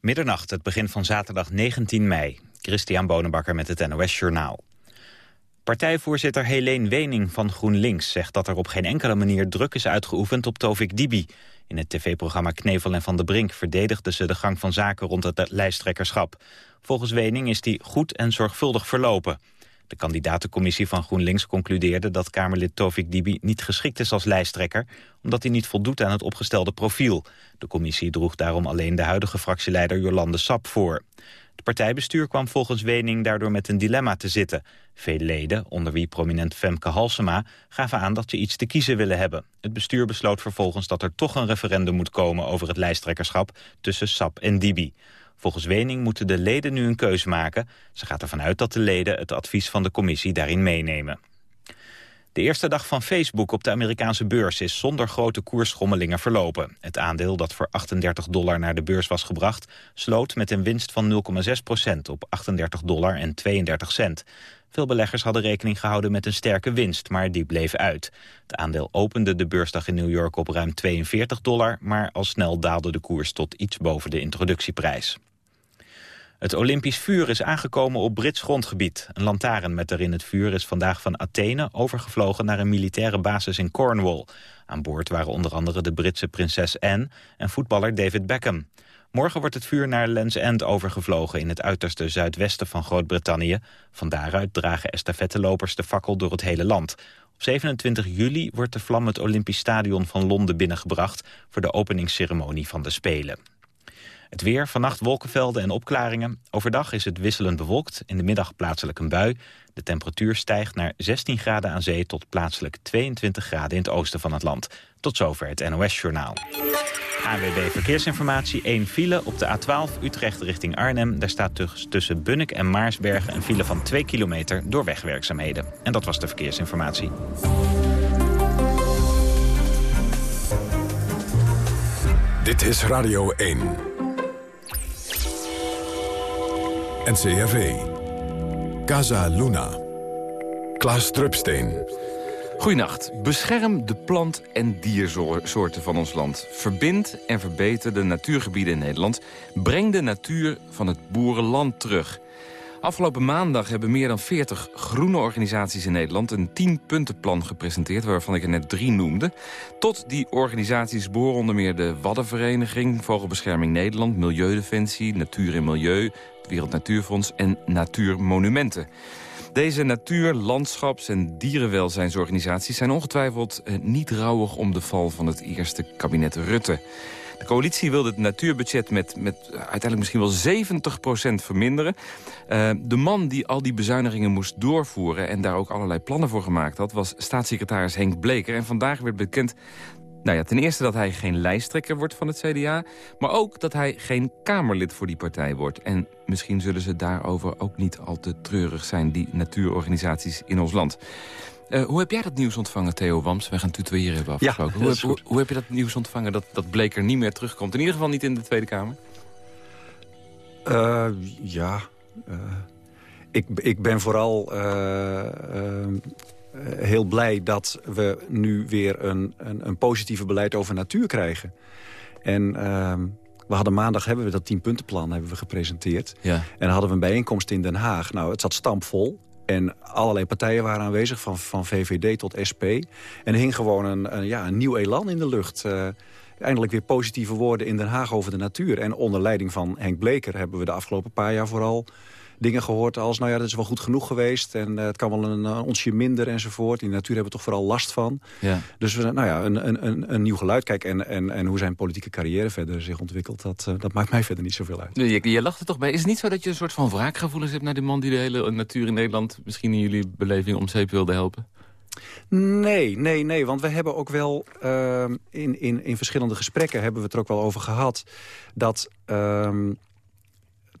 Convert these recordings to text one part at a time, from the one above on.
Middernacht, het begin van zaterdag 19 mei. Christian Bonenbakker met het NOS Journaal. Partijvoorzitter Helene Wening van GroenLinks zegt dat er op geen enkele manier druk is uitgeoefend op Tovik Dibi. In het tv-programma Knevel en Van de Brink verdedigde ze de gang van zaken rond het lijsttrekkerschap. Volgens Wening is die goed en zorgvuldig verlopen. De kandidatencommissie van GroenLinks concludeerde dat Kamerlid Tovik Dibi niet geschikt is als lijsttrekker, omdat hij niet voldoet aan het opgestelde profiel. De commissie droeg daarom alleen de huidige fractieleider Jolande Sap voor. Het partijbestuur kwam volgens Wening daardoor met een dilemma te zitten. Veel leden, onder wie prominent Femke Halsema, gaven aan dat ze iets te kiezen willen hebben. Het bestuur besloot vervolgens dat er toch een referendum moet komen over het lijsttrekkerschap tussen Sap en Dibi. Volgens Wening moeten de leden nu een keuze maken. Ze gaat ervan uit dat de leden het advies van de commissie daarin meenemen. De eerste dag van Facebook op de Amerikaanse beurs is zonder grote koersschommelingen verlopen. Het aandeel dat voor 38 dollar naar de beurs was gebracht... sloot met een winst van 0,6 procent op 38 dollar en 32 cent. Veel beleggers hadden rekening gehouden met een sterke winst, maar die bleef uit. Het aandeel opende de beursdag in New York op ruim 42 dollar... maar al snel daalde de koers tot iets boven de introductieprijs. Het Olympisch vuur is aangekomen op Brits grondgebied. Een lantaarn met erin het vuur is vandaag van Athene overgevlogen naar een militaire basis in Cornwall. Aan boord waren onder andere de Britse prinses Anne en voetballer David Beckham. Morgen wordt het vuur naar Land's End overgevlogen in het uiterste zuidwesten van Groot-Brittannië. Van daaruit dragen estafettelopers de fakkel door het hele land. Op 27 juli wordt de vlam het Olympisch Stadion van Londen binnengebracht voor de openingsceremonie van de Spelen. Het weer, vannacht wolkenvelden en opklaringen. Overdag is het wisselend bewolkt, in de middag plaatselijk een bui. De temperatuur stijgt naar 16 graden aan zee tot plaatselijk 22 graden in het oosten van het land. Tot zover het NOS-journaal. AWB Verkeersinformatie, 1 file op de A12 Utrecht richting Arnhem. Daar staat tussen Bunnik en Maarsbergen een file van 2 kilometer door wegwerkzaamheden. En dat was de verkeersinformatie. Dit is Radio 1. NCRV. Casa Luna. Klaas Drupsteen. Goedenacht. Bescherm de plant- en diersoorten van ons land. Verbind en verbeter de natuurgebieden in Nederland. Breng de natuur van het boerenland terug. Afgelopen maandag hebben meer dan 40 groene organisaties in Nederland... een 10-puntenplan gepresenteerd, waarvan ik er net drie noemde. Tot die organisaties behoren onder meer de Waddenvereniging... Vogelbescherming Nederland, Milieudefensie, Natuur en Milieu... Wereld Natuurfonds en Natuurmonumenten. Deze natuur-, landschaps- en dierenwelzijnsorganisaties zijn ongetwijfeld eh, niet rouwig om de val van het eerste kabinet Rutte. De coalitie wilde het natuurbudget met, met uiteindelijk misschien wel 70% verminderen. Uh, de man die al die bezuinigingen moest doorvoeren... en daar ook allerlei plannen voor gemaakt had... was staatssecretaris Henk Bleker. En vandaag werd bekend nou ja, ten eerste dat hij geen lijsttrekker wordt van het CDA... maar ook dat hij geen Kamerlid voor die partij wordt. En misschien zullen ze daarover ook niet al te treurig zijn... die natuurorganisaties in ons land. Uh, hoe heb jij dat nieuws ontvangen, Theo Wams? Wij gaan tutoyeren hebben afgesproken. Ja, hoe, heb, hoe, heb je dat nieuws ontvangen dat, dat Bleker niet meer terugkomt? In ieder geval niet in de Tweede Kamer? Uh, ja, uh, ik, ik ben vooral eh, heel blij dat we nu weer een, een, een positieve beleid over natuur krijgen. En ehm, we hadden maandag hebben we dat tienpuntenplan hebben we gepresenteerd. Ja. En hadden we een bijeenkomst in Den Haag. Nou, het zat stampvol. En allerlei partijen waren aanwezig, van, van VVD tot SP. En er hing gewoon een, een ja, een nieuw elan in de lucht. Uh, eindelijk weer positieve woorden in Den Haag over de natuur. En onder leiding van Henk Bleker hebben we de afgelopen paar jaar vooral dingen gehoord als... nou ja, dat is wel goed genoeg geweest en uh, het kan wel een uh, onsje minder enzovoort. In de natuur hebben we toch vooral last van. Ja. Dus we, nou ja, een, een, een nieuw geluid. Kijk, en, en, en hoe zijn politieke carrière verder zich ontwikkelt... dat, uh, dat maakt mij verder niet zoveel uit. Je, je lacht er toch bij. Is het niet zo dat je een soort van wraakgevoelens hebt... naar die man die de hele natuur in Nederland... misschien in jullie beleving om zeep wilde helpen? Nee, nee, nee. Want we hebben ook wel uh, in, in, in verschillende gesprekken... hebben we het er ook wel over gehad... dat uh,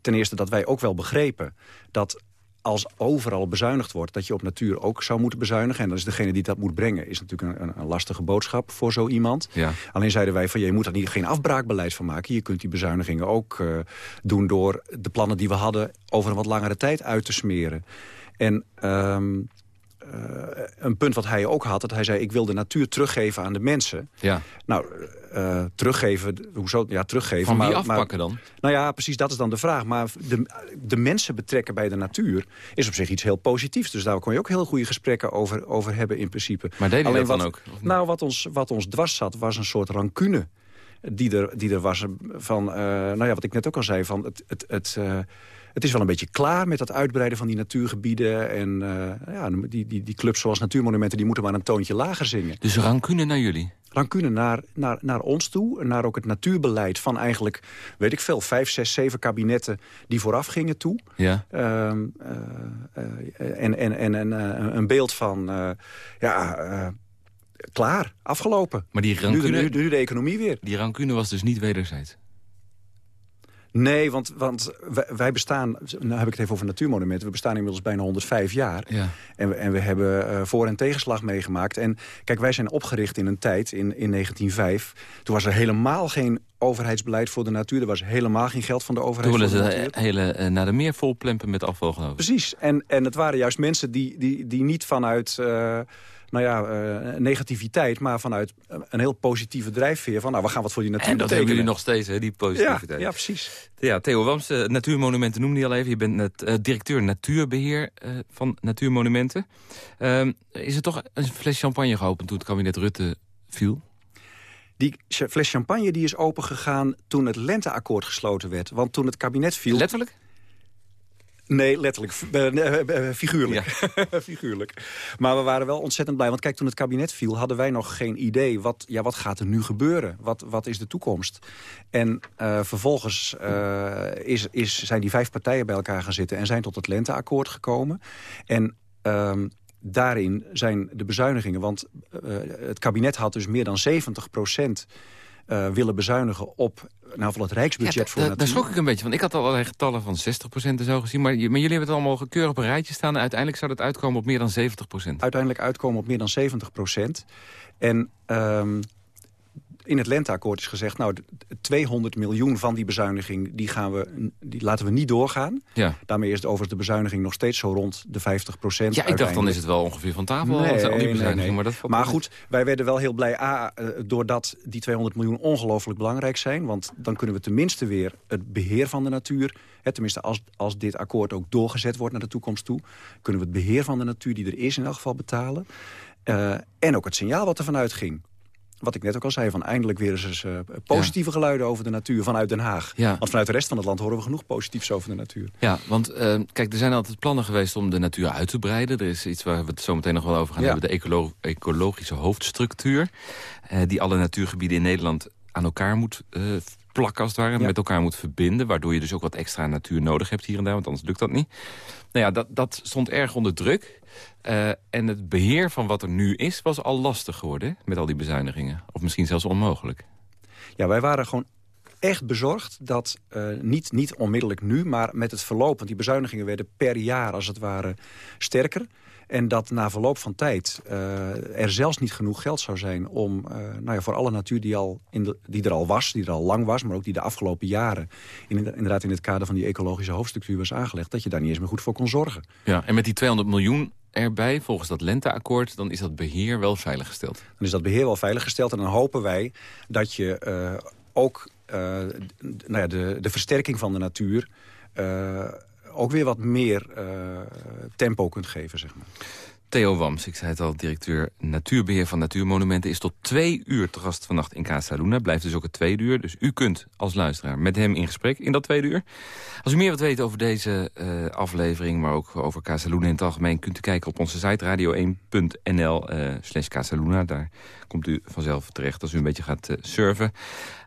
ten eerste dat wij ook wel begrepen dat als overal bezuinigd wordt, dat je op natuur ook zou moeten bezuinigen. En dan is degene die dat moet brengen, is natuurlijk een, een lastige boodschap voor zo iemand. Ja. Alleen zeiden wij van, je moet er niet, geen afbraakbeleid van maken. Je kunt die bezuinigingen ook uh, doen door de plannen die we hadden over een wat langere tijd uit te smeren. En um, een punt wat hij ook had. Dat hij zei, ik wil de natuur teruggeven aan de mensen. Ja. Nou, uh, teruggeven, hoezo? Ja, teruggeven. Van wie maar, afpakken dan? Nou ja, precies, dat is dan de vraag. Maar de, de mensen betrekken bij de natuur is op zich iets heel positiefs. Dus daar kon je ook heel goede gesprekken over, over hebben in principe. Maar deed Alleen dat wat, dan ook? Nou, wat ons, wat ons dwars zat, was een soort rancune die er, die er was van, uh, nou ja, wat ik net ook al zei, van het, het, het, uh, het is wel een beetje klaar met dat uitbreiden van die natuurgebieden. En uh, ja, die, die, die clubs zoals natuurmonumenten, die moeten maar een toontje lager zingen. Dus rancune naar jullie? Rancune naar, naar, naar ons toe, naar ook het natuurbeleid van eigenlijk, weet ik veel, vijf, zes, zeven kabinetten die vooraf gingen toe. Ja. Uh, uh, en en, en, en een beeld van, ja klaar, afgelopen. Maar die rancune... Nu, nu, de economie weer. Die rancune was dus niet wederzijds? Nee, want, want wij bestaan, nou heb ik het even over natuurmonumenten... we bestaan inmiddels bijna 105 jaar. Ja. En, we, en we hebben uh, voor- en tegenslag meegemaakt. En kijk, wij zijn opgericht in een tijd, in, in 1905... toen was er helemaal geen overheidsbeleid voor de natuur. Er was helemaal geen geld van de overheid Toen willen ze hele uh, naar de meer volplempen met afval geloof Precies, en, en het waren juist mensen die, die, die niet vanuit... Uh, nou ja, uh, negativiteit, maar vanuit een heel positieve drijfveer. Van, nou, we gaan wat voor die natuur En dat hebben jullie nog steeds, hè, die positiviteit. Ja, ja precies. Ja, Theo Wams, uh, Natuurmonumenten noemde je al even. Je bent net, uh, directeur natuurbeheer van Natuurmonumenten. Ehm, is er toch een fles champagne geopend toen het kabinet Rutte viel? Die fles champagne die is opengegaan toen het lenteakkoord gesloten werd. Want toen het kabinet viel... Letterlijk? Nee, letterlijk. Uh, figuurlijk. figuurlijk. Maar we waren wel ontzettend blij. Want kijk, toen het kabinet viel, hadden wij nog geen idee... wat, ja, wat gaat er nu gebeuren? Wat, wat is de toekomst? En uh, vervolgens uh, is, is, zijn die vijf partijen bij elkaar gaan zitten... en zijn tot het lenteakkoord gekomen. En... Um, daarin zijn de bezuinigingen... want het kabinet had dus meer dan 70 procent uh, willen bezuinigen op nou, van het rijksbudget voor natuur. Daar schrok ik een beetje, want ik had al allerlei getallen van 60% en zo gezien. Maar, maar jullie hebben het allemaal keurig op een rijtje staan. En uiteindelijk zou dat uitkomen op meer dan 70%. Uiteindelijk uitkomen op meer dan 70%. En um, in het lenteakkoord is gezegd... nou, 200 miljoen van die bezuiniging die gaan we, die laten we niet doorgaan. Ja. Daarmee is het overigens de bezuiniging nog steeds zo rond de 50 procent. Ja, ik dacht dan is het wel ongeveer van tafel. Nee, al die bezuinigingen, nee, Maar, dat maar goed, wij werden wel heel blij A, eh, doordat die 200 miljoen ongelooflijk belangrijk zijn. Want dan kunnen we tenminste weer het beheer van de natuur... Hè, tenminste als, als dit akkoord ook doorgezet wordt naar de toekomst toe... kunnen we het beheer van de natuur die er is in elk geval betalen. Uh, en ook het signaal wat er vanuit ging wat ik net ook al zei, van eindelijk weer eens uh, positieve geluiden over de natuur vanuit Den Haag. Ja. Want vanuit de rest van het land horen we genoeg positiefs over de natuur. Ja, want uh, kijk, er zijn altijd plannen geweest om de natuur uit te breiden. Er is iets waar we het zo meteen nog wel over gaan ja. hebben. De ecolo ecologische hoofdstructuur. Uh, die alle natuurgebieden in Nederland aan elkaar moet plakken als het ware. Ja. Met elkaar moet verbinden. Waardoor je dus ook wat extra natuur nodig hebt hier en daar. Want anders lukt dat niet. Nou ja, dat, dat stond erg onder druk. Uh, en het beheer van wat er nu is was al lastig geworden. Met al die bezuinigingen. Of misschien zelfs onmogelijk. Ja, wij waren gewoon echt bezorgd dat, uh, niet, niet onmiddellijk nu... maar met het verloop, want die bezuinigingen werden per jaar als het ware sterker... En dat na verloop van tijd uh, er zelfs niet genoeg geld zou zijn... om uh, nou ja, voor alle natuur die, al in de, die er al was, die er al lang was... maar ook die de afgelopen jaren in, inderdaad in het kader van die ecologische hoofdstructuur was aangelegd... dat je daar niet eens meer goed voor kon zorgen. Ja, en met die 200 miljoen erbij, volgens dat lenteakkoord... dan is dat beheer wel veiliggesteld. Dan is dat beheer wel veiliggesteld en dan hopen wij dat je uh, ook nou ja, de, de versterking van de natuur ook weer wat meer uh, tempo kunt geven, zeg maar. Theo Wams, ik zei het al, directeur Natuurbeheer van Natuurmonumenten... is tot twee uur te gast vannacht in Casa Luna. Blijft dus ook het tweede uur. Dus u kunt als luisteraar met hem in gesprek in dat tweede uur. Als u meer wilt weten over deze uh, aflevering... maar ook over Casa Luna in het algemeen... kunt u kijken op onze site radio1.nl uh, slash Casaluna. Daar komt u vanzelf terecht als u een beetje gaat uh, surfen.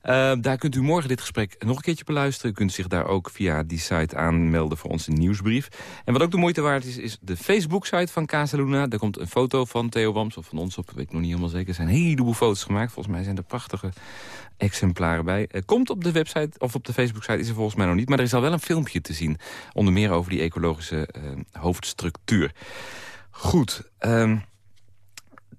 Uh, daar kunt u morgen dit gesprek nog een keertje beluisteren. U kunt zich daar ook via die site aanmelden voor onze nieuwsbrief. En wat ook de moeite waard is, is de Facebook-site van Casaluna. Daar komt een foto van Theo Wams of van ons op. Weet ik nog niet helemaal zeker. Er zijn een heleboel foto's gemaakt. Volgens mij zijn er prachtige exemplaren bij. Uh, komt op de website, of op de Facebook-site is er volgens mij nog niet. Maar er is al wel een filmpje te zien. Onder meer over die ecologische uh, hoofdstructuur. Goed, um,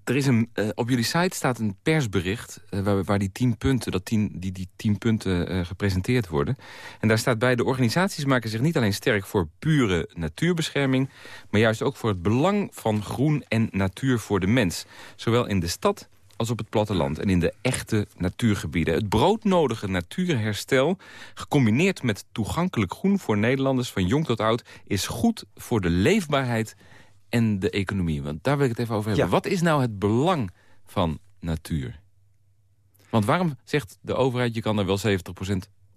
er is een, uh, op jullie site staat een persbericht uh, waar, waar, die tien punten, dat tien, die, die tien punten uh, gepresenteerd worden. En daar staat bij, de organisaties maken zich niet alleen sterk voor pure natuurbescherming... maar juist ook voor het belang van groen en natuur voor de mens. Zowel in de stad als op het platteland en in de echte natuurgebieden. Het broodnodige natuurherstel, gecombineerd met toegankelijk groen voor Nederlanders van jong tot oud, is goed voor de leefbaarheid en de economie. Want daar wil ik het even over hebben. Wat is nou het belang van natuur? Want waarom zegt de overheid, je kan er wel 70%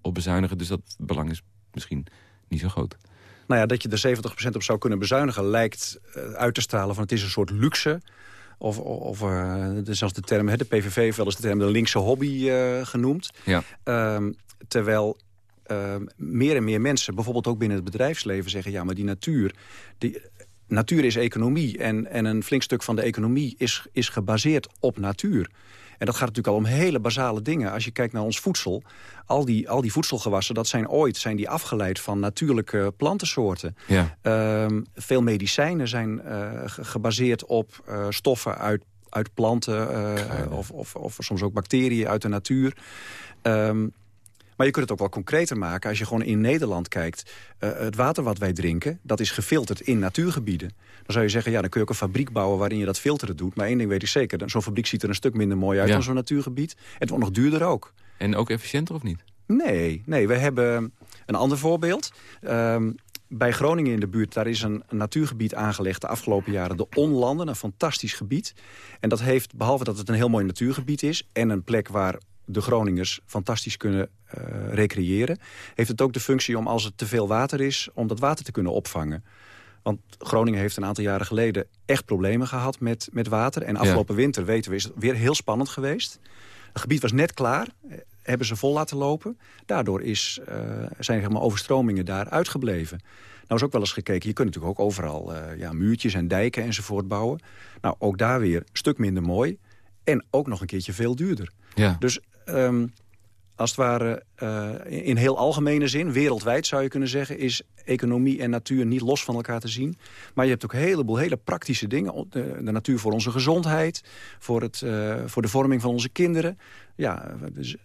op bezuinigen... dus dat belang is misschien niet zo groot? Nou ja, dat je er 70% op zou kunnen bezuinigen... lijkt eh, uit te stralen van het is een soort luxe... Of, of uh, zoals de term, de PVV heeft wel eens de term de linkse hobby uh, genoemd. Ja. Um, terwijl uh, meer en meer mensen, bijvoorbeeld ook binnen het bedrijfsleven... zeggen, ja, maar die natuur, die, natuur is economie. En, en een flink stuk van de economie is, is gebaseerd op natuur. En dat gaat natuurlijk al om hele basale dingen. Als je kijkt naar ons voedsel, al die, al die voedselgewassen... dat zijn ooit zijn die afgeleid van natuurlijke plantensoorten. Ja. Ehm, veel medicijnen zijn uh, gebaseerd op uh, stoffen uit, uit planten... Uh, of, of, of soms ook bacteriën uit de natuur. Um, maar je kunt het ook wel concreter maken als je gewoon in Nederland kijkt. Uh, het water wat wij drinken, dat is gefilterd in natuurgebieden. Dan zou je zeggen, ja, dan kun je ook een fabriek bouwen waarin je dat filteren doet. Maar één ding weet ik zeker, zo'n fabriek ziet er een stuk minder mooi uit dan zo'n natuurgebied. En het wordt nog duurder ook. En ook efficiënter of niet? Nee, nee we hebben een ander voorbeeld. Uh, bij Groningen in de buurt, daar is een, natuurgebied aangelegd de afgelopen jaren. De Onlanden, een fantastisch gebied. En dat heeft, behalve dat het een heel mooi natuurgebied is... en een plek waar de Groningers fantastisch kunnen uh, recreëren... heeft het ook de functie om als het te veel water is... om dat water te kunnen opvangen. Want Groningen heeft een aantal jaren geleden echt problemen gehad met, met water. En afgelopen winter, weten we, is het weer heel spannend geweest. Het gebied was net klaar, eh, hebben ze vol laten lopen. Daardoor is, uh, zijn helemaal overstromingen daar uitgebleven. Nou is ook wel eens gekeken, je kunt natuurlijk ook overal uh, ja, muurtjes en dijken enzovoort bouwen. Nou, ook daar weer een stuk minder mooi. En ook nog een keertje veel duurder. Ja. Dus um, als het ware uh, in heel algemene zin, wereldwijd zou je kunnen zeggen... is economie en natuur niet los van elkaar te zien. Maar je hebt ook een heleboel hele praktische dingen. De, de natuur voor onze gezondheid, voor, het, uh, voor de vorming van onze kinderen. Ja, dus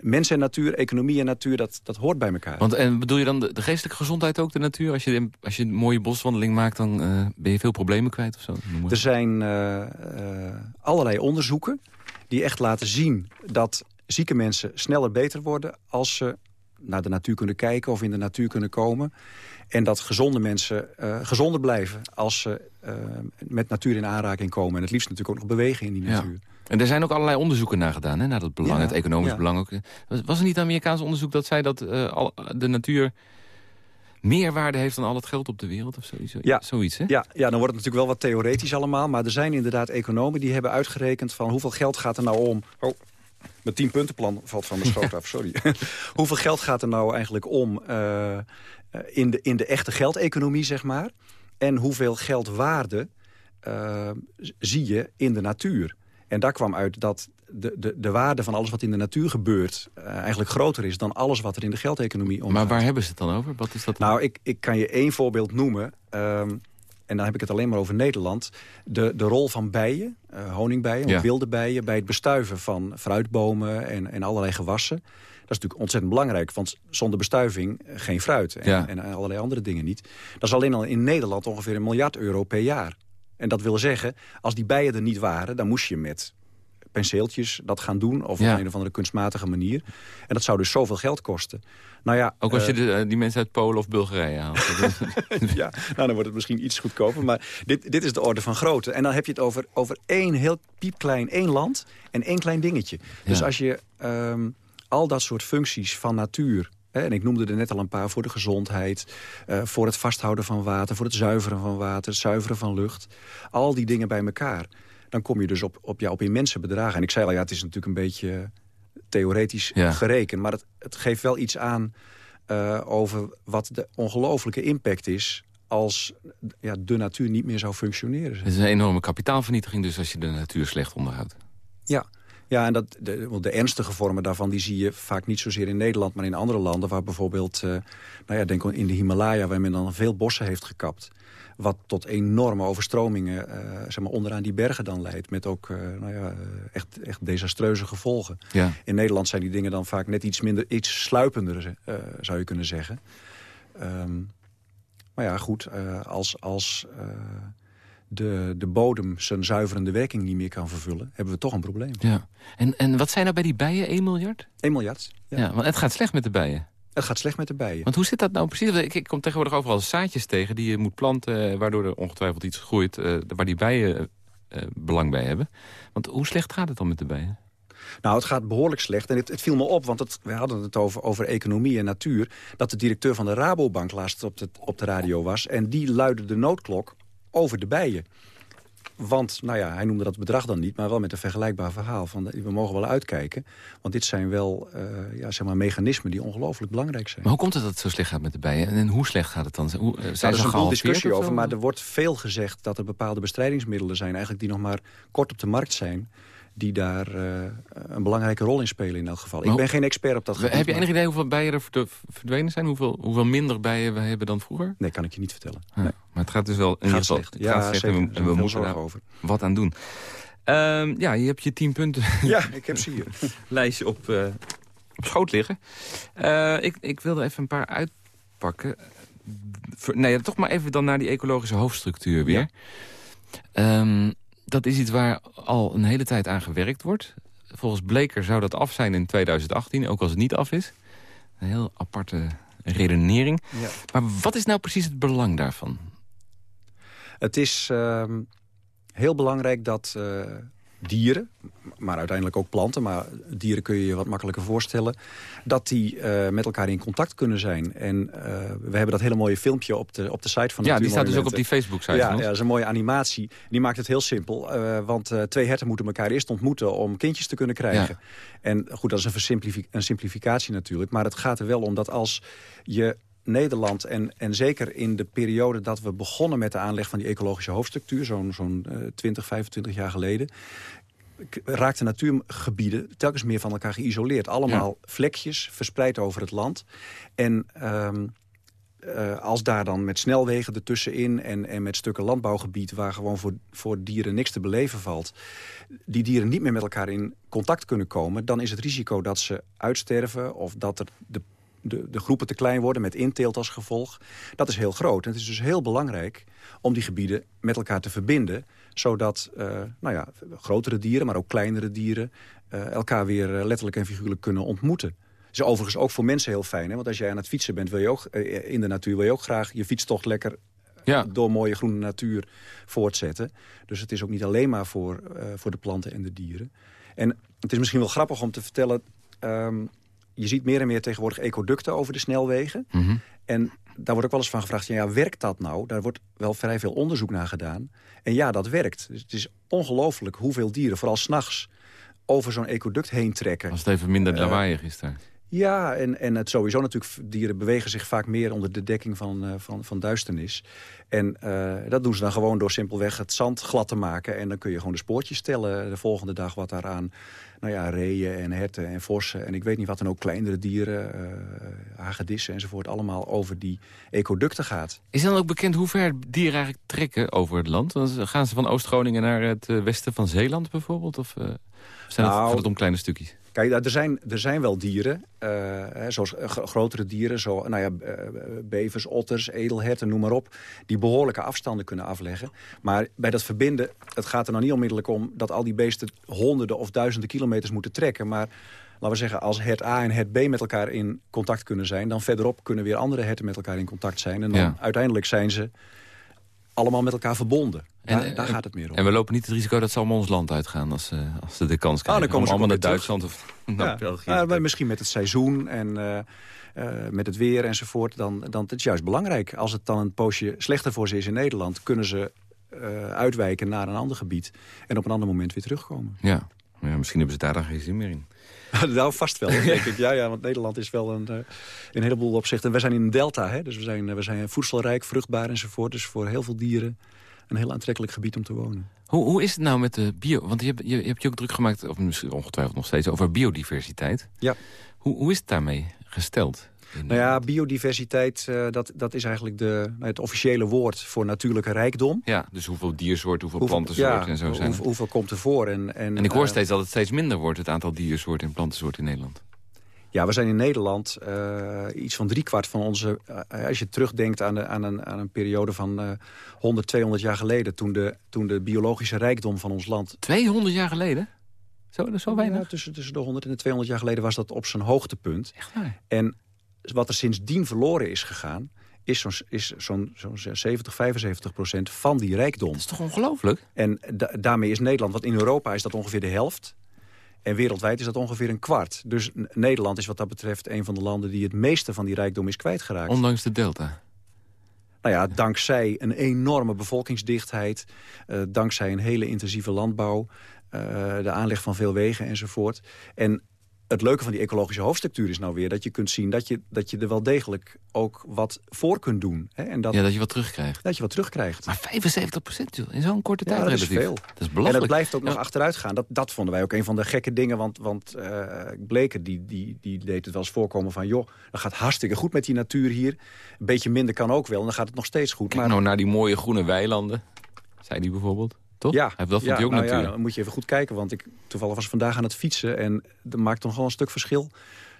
mens en natuur, economie en natuur, dat, dat hoort bij elkaar. Want en bedoel je dan de, de geestelijke gezondheid ook, de natuur? Als je, als je een mooie boswandeling maakt, dan uh, ben je veel problemen kwijt of zo? Er zijn allerlei onderzoeken die echt laten zien dat zieke mensen sneller beter worden... als ze naar de natuur kunnen kijken of in de natuur kunnen komen. En dat gezonde mensen uh, gezonder blijven als ze uh, met natuur in aanraking komen. En het liefst natuurlijk ook nog bewegen in die natuur. En er zijn ook allerlei onderzoeken naar gedaan, hè, naar dat belang, het economisch belang. Ook. Was er niet Amerikaans onderzoek dat zei dat uh, al, de natuur meer waarde heeft dan al het geld op de wereld of zoiets? Ja, zoiets hè? Ja, ja, dan wordt het natuurlijk wel wat theoretisch allemaal. Maar er zijn inderdaad economen die hebben uitgerekend van hoeveel geld gaat er nou om... Oh, mijn tienpuntenplan valt van mijn schoot af, sorry. hoeveel geld gaat er nou eigenlijk om uh, in, de, in de echte geldeconomie, zeg maar? En hoeveel geldwaarde uh, zie je in de natuur? En daar kwam uit dat de, de, de waarde van alles wat in de natuur gebeurt... Uh, eigenlijk groter is dan alles wat er in de geldeconomie omgaat. Maar waar hebben ze het dan over? Wat is dat Nou, ik, ik kan je één voorbeeld noemen. Um, en dan heb ik het alleen maar over Nederland... de, de rol van bijen, uh, honingbijen, ja. wilde bijen... bij het bestuiven van fruitbomen en, en allerlei gewassen. Dat is natuurlijk ontzettend belangrijk, want zonder bestuiving geen fruit. En, ja. en allerlei andere dingen niet. Dat is alleen al in Nederland ongeveer een miljard euro per jaar. En dat wil zeggen, als die bijen er niet waren... dan moest je met penseeltjes dat gaan doen. Of ja. op een of andere kunstmatige manier. En dat zou dus zoveel geld kosten. Nou ja, Ook als je uh, de, die mensen uit Polen of Bulgarije haalt. ja, nou dan wordt het misschien iets goedkoper. Maar dit, dit is de orde van grootte. En dan heb je het over, over één heel piepklein één land en één klein dingetje. Dus ja. als je um, al dat soort functies van natuur... En ik noemde er net al een paar voor de gezondheid, uh, voor het vasthouden van water... voor het zuiveren van water, het zuiveren van lucht. Al die dingen bij elkaar dan kom je dus op, op, ja, op immense bedragen. En ik zei al, ja, het is natuurlijk een beetje theoretisch ja. gerekend. Maar het, het geeft wel iets aan uh, over wat de ongelofelijke impact is als ja, de natuur niet meer zou functioneren. Het is een enorme kapitaalvernietiging dus als je de natuur slecht onderhoudt. Ja, Ja, en dat, de, de, ernstige vormen daarvan die zie je vaak niet zozeer in Nederland... maar in andere landen waar bijvoorbeeld, uh, nou ja, denk in de Himalaya... waar men dan veel bossen heeft gekapt. Wat tot enorme overstromingen uh, zeg maar onderaan die bergen dan leidt. Met ook uh, nou ja, echt, echt desastreuze gevolgen. Ja. In Nederland zijn die dingen dan vaak net iets minder, iets sluipender, zou je kunnen zeggen. Um, maar ja, goed, als... als de, de bodem zijn zuiverende werking niet meer kan vervullen... hebben we toch een probleem. Ja. En, en wat zijn nou bij die bijen 1 miljard? 1 miljard, ja. ja. Want het gaat slecht met de bijen. Het gaat slecht met de bijen. Want hoe zit dat nou precies? Ik, ik kom tegenwoordig overal zaadjes tegen die je moet planten... Eh, waardoor er ongetwijfeld iets groeit uh, waar die bijen uh, belang bij hebben. Want hoe slecht gaat het dan met de bijen? Nou, het gaat behoorlijk slecht. En het, het viel me op, want het, we hadden het over, over economie en natuur... dat de directeur van de Rabobank laatst op de, op de radio was. En die luidde de noodklok over de bijen. Want, nou ja, hij noemde dat bedrag dan niet... maar wel met een vergelijkbaar verhaal. Van, we mogen wel uitkijken. Want dit zijn wel uh, ja, zeg maar, mechanismen die ongelooflijk belangrijk zijn. Maar hoe komt het dat het zo slecht gaat met de bijen? En hoe slecht gaat het dan? Hoe, uh, zijn er is een discussie over, maar er wordt veel gezegd... dat er bepaalde bestrijdingsmiddelen zijn... eigenlijk die nog maar kort op de markt zijn die daar uh, een belangrijke rol in spelen in elk geval. ik ben geen expert op dat gebied. Heb je enig idee hoeveel bijen er verdwenen zijn? Hoeveel, hoeveel minder bijen we hebben dan vroeger? Nee, kan ik je niet vertellen. Nee. Maar het gaat dus wel in ieder geval slecht. Ja, gaat slecht en we, we moeten daar over. wat aan doen. Uh, ja, je hebt je tien punten. Ja, ik heb ze hier. lijstje op, uh, op schoot liggen. Uh, ik, ik wilde even een paar uitpakken. Nee, toch maar even dan naar die ecologische hoofdstructuur weer. Ja. Um, dat is iets waar al een hele tijd aan gewerkt wordt. Volgens Bleker zou dat af zijn in 2018, ook als het niet af is. Een heel aparte redenering. Ja. Maar wat is nou precies het belang daarvan? Het is uh, heel belangrijk dat uh, dieren, maar uiteindelijk ook planten... maar dieren kun je je wat makkelijker voorstellen... dat die uh, met elkaar in contact kunnen zijn. En uh, we hebben dat hele mooie filmpje op de, op de site van Ja, die staat dus ook op die Facebook-site. Ja, ja, dat is een mooie animatie. Die maakt het heel simpel. Uh, want twee herten moeten elkaar eerst ontmoeten om kindjes te kunnen krijgen. Ja. En goed, dat is een, een simplificatie natuurlijk. Maar het gaat er wel om dat als je Nederland en, en zeker in de periode dat we begonnen met de aanleg van die ecologische hoofdstructuur, zo'n zo'n uh, 20, 25 jaar geleden, raakten natuurgebieden telkens meer van elkaar geïsoleerd. Allemaal vlekjes verspreid over het land. En um, uh, als daar dan met snelwegen ertussenin en, en met stukken landbouwgebied... waar gewoon voor, voor dieren niks te beleven valt... die dieren niet meer met elkaar in contact kunnen komen... dan is het risico dat ze uitsterven of dat er de de, de groepen te klein worden met inteelt als gevolg. Dat is heel groot. En het is dus heel belangrijk om die gebieden met elkaar te verbinden. Zodat uh, nou ja, grotere dieren, maar ook kleinere dieren... Uh, elkaar weer uh, letterlijk en figuurlijk kunnen ontmoeten. Is overigens ook voor mensen heel fijn. Hè? Want als jij aan het fietsen bent wil je ook, in de natuur... wil je ook graag je fietstocht lekker ja. door mooie groene natuur voortzetten. Dus het is ook niet alleen maar voor, voor de planten en de dieren. En het is misschien wel grappig om te vertellen... Um, je ziet meer en meer tegenwoordig ecoducten over de snelwegen. Mm En daar wordt ook wel eens van gevraagd, ja, werkt dat nou? Daar wordt wel vrij veel onderzoek naar gedaan. En ja, dat werkt. Dus het is ongelooflijk hoeveel dieren, vooral s'nachts, over zo'n ecoduct heen trekken. Als het even minder lawaaiig is daar. Ja, en, en het sowieso natuurlijk, dieren bewegen zich vaak meer onder de dekking van, uh, van, van duisternis. En uh, dat doen ze dan gewoon door simpelweg het zand glad te maken. En dan kun je gewoon de spoortjes stellen de volgende dag wat daaraan. Nou ja, reeën en herten en vossen en ik weet niet wat dan ook kleinere dieren, uh, hagedissen enzovoort, allemaal over die ecoducten gaat. Is dan ook bekend hoe ver dieren eigenlijk trekken over het land? gaan ze van Oost-Groningen naar het westen van Zeeland bijvoorbeeld? Of zijn nou, het, gaat het om kleine stukjes? Kijk, er zijn, er zijn wel dieren, uh, zoals grotere dieren, zo, nou ja, uh, bevers, otters, edelherten, noem maar op, die behoorlijke afstanden kunnen afleggen. Maar bij dat verbinden, het gaat er nou niet onmiddellijk om dat al die beesten honderden of duizenden kilometers moeten trekken. Maar laten we zeggen, als hert A en hert B met elkaar in contact kunnen zijn, dan verderop kunnen weer andere herten met elkaar in contact zijn. En dan uiteindelijk zijn ze allemaal met elkaar verbonden. En, daar, daar gaat het meer om. En we lopen niet het risico dat ze allemaal ons land uitgaan als, uh, als ze de kans krijgen. Ah, dan komen ze allemaal naar Duitsland of naar ja. België. Ja, misschien met het seizoen en uh, uh, met het weer enzovoort. Dan, dan het is juist belangrijk. Als het dan een poosje slechter voor ze is in Nederland... kunnen ze uitwijken naar een ander gebied. En op een ander moment weer terugkomen. Ja, ja misschien hebben ze daar dan geen zin meer in. nou, vast wel, denk ik. Ja, ja, want Nederland is wel een, een heleboel opzichten. We zijn in een delta, hè, dus we zijn, we zijn voedselrijk, vruchtbaar enzovoort. Dus voor heel veel dieren een heel aantrekkelijk gebied om te wonen. Hoe, hoe is het nou met de bio... Want je hebt je, hebt je ook druk gemaakt, of misschien ongetwijfeld nog steeds... over biodiversiteit. Ja. Hoe, hoe is het daarmee gesteld? Nou ja, biodiversiteit, uh, dat, dat is eigenlijk de, nou, het officiële woord voor natuurlijke rijkdom. Ja, dus hoeveel diersoorten, hoeveel, plantensoorten en zo zijn hoeveel, hoeveel komt er voor? En, en, en ik hoor uh, steeds dat het steeds minder wordt, het aantal diersoorten en plantensoorten in Nederland. Ja, we zijn in Nederland uh, iets van driekwart van onze... Uh, als je terugdenkt aan, de, aan, een, aan een periode van uh, 100, 200 jaar geleden... Toen de, toen de biologische rijkdom van ons land... 200 jaar geleden? Zo, zo weinig? Ja, tussen, tussen de 100 en de 200 jaar geleden was dat op zijn hoogtepunt. Echt waar? En wat er sindsdien verloren is gegaan is zo'n zo'n zo 70, 75 procent van die rijkdom. Dat is toch ongelooflijk? En da daarmee is Nederland, want in Europa is dat ongeveer de helft... En wereldwijd is dat ongeveer een kwart. Dus Nederland is wat dat betreft een van de landen... die het meeste van die rijkdom is kwijtgeraakt. Ondanks de delta? Nou ja, dankzij een enorme bevolkingsdichtheid... Uh, dankzij een hele intensieve landbouw... Uh, de aanleg van veel wegen enzovoort. En het leuke van die ecologische hoofdstructuur is nou weer... dat je kunt zien dat je, dat je er wel degelijk ook wat voor kunt doen. Hè? En dat, ja, dat je wat terugkrijgt. Dat je wat terugkrijgt. Maar 75 procent in zo'n korte tijd ja, dat is veel. Dat is belachelijk. En dat blijft ook nog achteruit gaan. Dat, dat vonden wij ook een van de gekke dingen. Want, want uh, Bleker die, die, die deed het wel eens voorkomen van... joh, dat gaat hartstikke goed met die natuur hier. Een beetje minder kan ook wel en dan gaat het nog steeds goed. Kijk maar... nou naar die mooie groene weilanden, zei die bijvoorbeeld. Ja, dat vond ja, ook nou natuurlijk. Ja, dan moet je even goed kijken, want ik toevallig was vandaag aan het fietsen... en dat maakt toch wel een stuk verschil.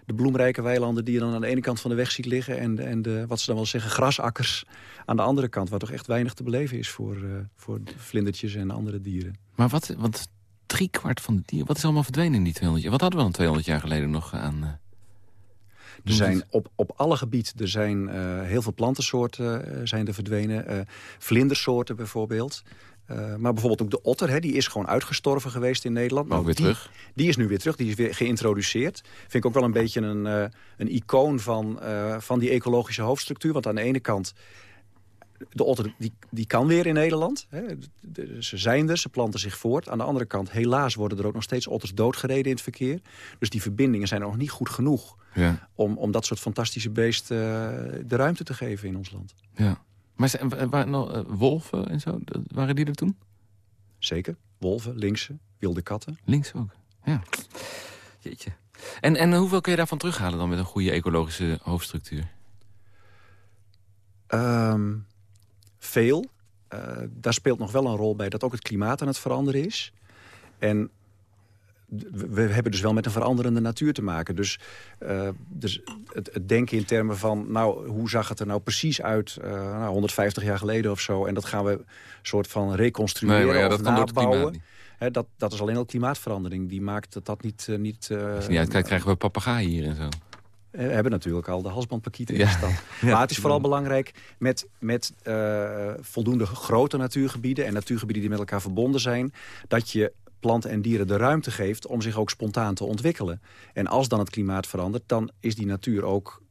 De bloemrijke weilanden die je dan aan de ene kant van de weg ziet liggen... en, en de, wat ze dan wel zeggen, grasakkers aan de andere kant... waar toch echt weinig te beleven is voor, uh, voor vlindertjes en andere dieren. Maar wat, wat kwart van de dieren, wat is allemaal verdwenen in die 200 jaar? Wat hadden we dan 200 jaar geleden nog aan... Uh, er zijn op, op alle gebieden er zijn uh, heel veel plantensoorten uh, zijn er verdwenen. Uh, vlindersoorten bijvoorbeeld. Uh, maar bijvoorbeeld ook de otter, hè, die is gewoon uitgestorven geweest in Nederland. Maar weer die, terug? Die is nu weer terug, die is weer geïntroduceerd. Vind ik ook wel een beetje een, uh, een icoon van, uh, van die ecologische hoofdstructuur. Want aan de ene kant, de otter die, die kan weer in Nederland. Hè. Ze zijn er, ze planten zich voort. Aan de andere kant, helaas worden er ook nog steeds otters doodgereden in het verkeer. Dus die verbindingen zijn nog niet goed genoeg... Ja. Om, om dat soort fantastische beesten de ruimte te geven in ons land. Ja. Maar zijn, waren nou, wolven en zo, waren die er toen? Zeker. Wolven, linkse, wilde katten. Links ook, ja. Jeetje. En, en hoeveel kun je daarvan terughalen dan met een goede ecologische hoofdstructuur? Um, veel. Uh, daar speelt nog wel een rol bij dat ook het klimaat aan het veranderen is. En we hebben dus wel met een veranderende natuur te maken. Dus, uh, dus het, het, denken in termen van... nou, hoe zag het er nou precies uit uh, nou, 150 jaar geleden of zo... en dat gaan we soort van reconstrueren nee, ja, of dat nabouwen. He, dat, dat is alleen al klimaatverandering. Die maakt dat dat niet... Uh, niet Als niet uitkijkt, krijgen we papegaaien hier en zo. We hebben natuurlijk al de halsbandpakieten in de stad. Ja, maar het is vooral belangrijk met, met uh, voldoende grote natuurgebieden... en natuurgebieden die met elkaar verbonden zijn... dat je planten en dieren de ruimte geeft om zich ook spontaan te ontwikkelen. En als dan het klimaat verandert, dan is die natuur ook...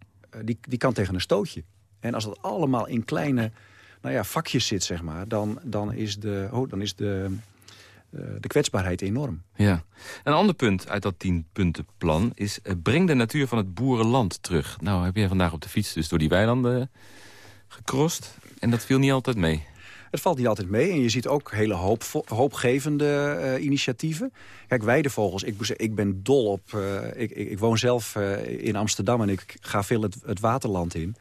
die, die kan tegen een stootje. En als dat allemaal in kleine nou ja, vakjes zit, zeg maar... dan, dan is, de, oh, dan is de, de kwetsbaarheid enorm. Ja. Een ander punt uit dat tienpuntenplan is... Uh, breng de natuur van het boerenland terug. Nou, heb jij vandaag op de fiets dus door die weilanden gekrost. En dat viel niet altijd mee. Het valt niet altijd mee en je ziet ook hele hoop, hoopgevende uh, initiatieven. Kijk, weidevogels, ik, ik ben dol op... Uh, ik, ik, ik, woon zelf uh, in Amsterdam en ik ga veel het, het, waterland in.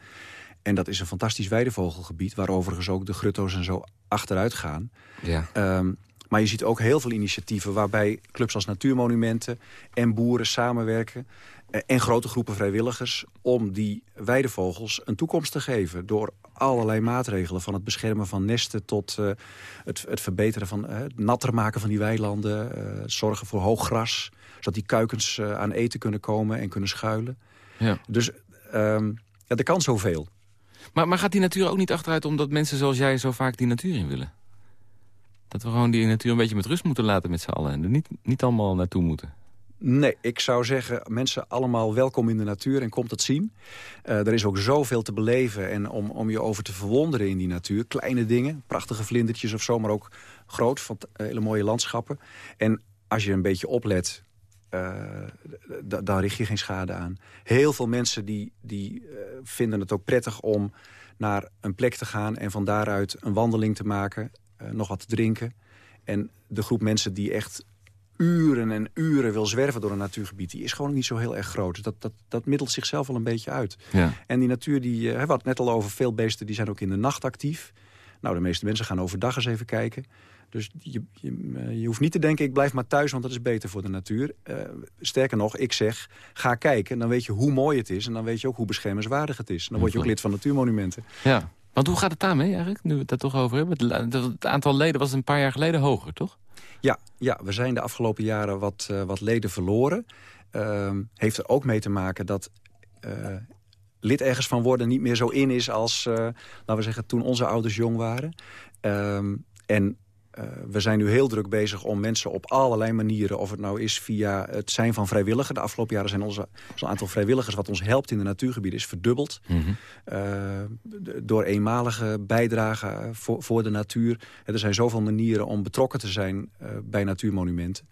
En dat is een fantastisch weidevogelgebied... waar overigens ook de grutto's en zo achteruit gaan. Ja. Um, maar je ziet ook heel veel initiatieven waarbij clubs als Natuurmonumenten en boeren samenwerken. En grote groepen vrijwilligers om die weidevogels een toekomst te geven. Door allerlei maatregelen, van het beschermen van nesten tot uh, het, het, verbeteren van uh, het natter maken van die weilanden. Uh, zorgen voor hoog gras, zodat die kuikens aan eten kunnen komen en kunnen schuilen. Ja. Dus um, ja, er kan zoveel. Maar, maar gaat die natuur ook niet achteruit omdat mensen zoals jij zo vaak die natuur in willen? Dat we gewoon die natuur een beetje met rust moeten laten met z'n allen. En er niet, niet allemaal naartoe moeten. Nee, ik zou zeggen, mensen allemaal welkom in de natuur en komt het zien. Uh, er is ook zoveel te beleven en om, om je over te verwonderen in die natuur. Kleine dingen, prachtige vlindertjes of zo, maar ook groot, van hele mooie landschappen. En als je een beetje oplet, uh, dan richt je geen schade aan. Heel veel mensen die, die uh, vinden het ook prettig om naar een plek te gaan... en van daaruit een wandeling te maken... nog wat te drinken. En de groep mensen die echt uren en uren wil zwerven door een natuurgebied... die is gewoon niet zo heel erg groot. Dus dat, dat, dat middelt zichzelf wel een beetje uit. Ja. En die natuur, die, uh, we hadden het net al over, veel beesten die zijn ook in de nacht actief. Nou, de meeste mensen gaan overdag eens even kijken. Dus je, je, eh, je, hoeft niet te denken, ik blijf maar thuis, want dat is beter voor de natuur. Uh, sterker nog, ik zeg, ga kijken. Dan weet je hoe mooi het is. En dan weet je ook hoe beschermenswaardig het is. dan word je ook lid van natuurmonumenten. Ja, want hoe gaat het daarmee eigenlijk, nu we het daar toch over hebben? Het aantal leden was een paar jaar geleden hoger, toch? Ja, ja we zijn de afgelopen jaren wat, uh, wat leden verloren. Uh, heeft er ook mee te maken dat lid ergens van worden niet meer zo in is als, laten we zeggen, toen onze ouders jong waren. Ehm, en uh, we zijn nu heel druk bezig om mensen op allerlei manieren... of het nou is via het zijn van vrijwilliger. De afgelopen jaren zijn onze, ons aantal vrijwilligers... wat ons helpt in de natuurgebieden is verdubbeld. Mm -hmm. uh, door eenmalige bijdragen voor, voor de natuur. Er zijn zoveel manieren om betrokken te zijn uh, bij natuurmonumenten.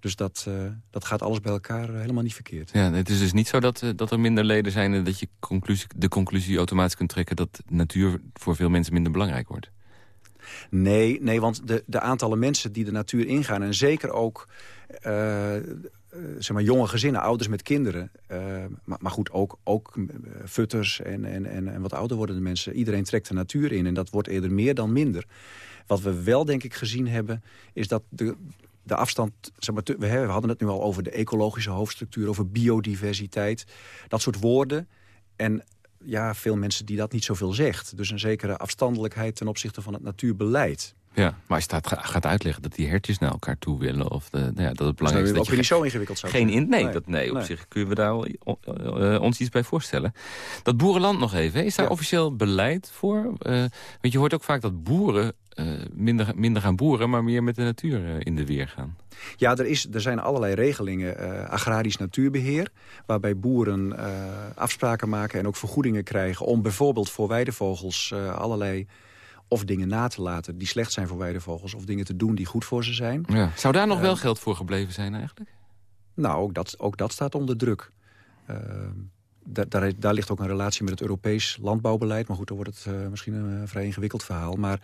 Dus dat, dat gaat alles bij elkaar helemaal niet verkeerd. Ja, het is dus niet zo dat, dat er minder leden zijn... en dat je conclusie, de conclusie automatisch kunt trekken... dat natuur voor veel mensen minder belangrijk wordt. Nee, nee want de, de aantallen mensen die de natuur ingaan... en zeker ook uh, zeg maar jonge gezinnen, ouders met kinderen... Uh, maar, maar, goed, ook, ook futters en, en, en, en wat ouder wordende mensen... iedereen trekt de natuur in en dat wordt eerder meer dan minder. Wat we wel, denk ik, gezien hebben... is dat de, de afstand, zeg maar, we hadden het nu al over de ecologische hoofdstructuur... over biodiversiteit, dat soort woorden... En ja, veel mensen die dat niet zoveel zegt. Dus een zekere afstandelijkheid ten opzichte van het natuurbeleid. Ja, maar als je gaat uitleggen dat die hertjes naar elkaar toe willen... of de, nou ja, dat het belangrijk is dat je niet zo ingewikkeld zou geen in, nee, nee, dat, nee, op zich kunnen we daar uh, ons iets bij voorstellen. Dat boerenland nog even, is daar officieel beleid voor? Uh, want je hoort ook vaak dat boeren uh, minder, minder gaan boeren... maar meer met de natuur in de weer gaan. Ja, er, is, er zijn allerlei regelingen. Uh, agrarisch natuurbeheer, waarbij boeren afspraken maken... en ook vergoedingen krijgen om bijvoorbeeld voor weidevogels allerlei of dingen na te laten die slecht zijn voor weidevogels... of dingen te doen die goed voor ze zijn. Ja. Zou daar nog wel geld voor gebleven zijn eigenlijk? Nou, ook dat, ook dat staat onder druk. Daar, daar, daar, ligt ook een relatie met het Europees landbouwbeleid. Maar goed, dan wordt het uh, misschien een vrij ingewikkeld verhaal. Maar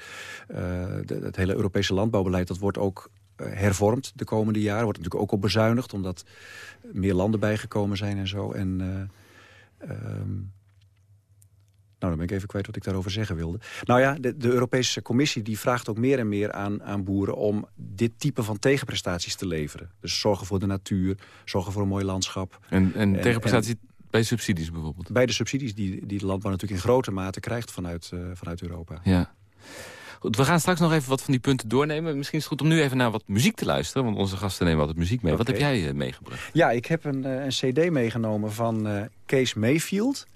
de, het hele Europese landbouwbeleid... dat wordt ook eh, hervormd de komende jaren. Wordt natuurlijk ook op bezuinigd, omdat meer landen bijgekomen zijn en zo. En, um, nou, dan ben ik even kwijt wat ik daarover zeggen wilde. Nou ja, de, de, Europese Commissie die vraagt ook meer en meer aan, aan boeren... om dit type van tegenprestaties te leveren. Dus zorgen voor de natuur, zorgen voor een mooi landschap. En, en, tegenprestatie bij subsidies bijvoorbeeld? Bij de subsidies die, die de landbouw natuurlijk in grote mate krijgt vanuit, uh, vanuit Europa. Ja. Goed, we gaan straks nog even wat van die punten doornemen. Misschien is het goed om nu even naar wat muziek te luisteren. Want onze gasten nemen altijd muziek mee. Okay. Wat heb jij uh, meegebracht? Ja, ik heb een, uh, een cd meegenomen van Kees Mayfield.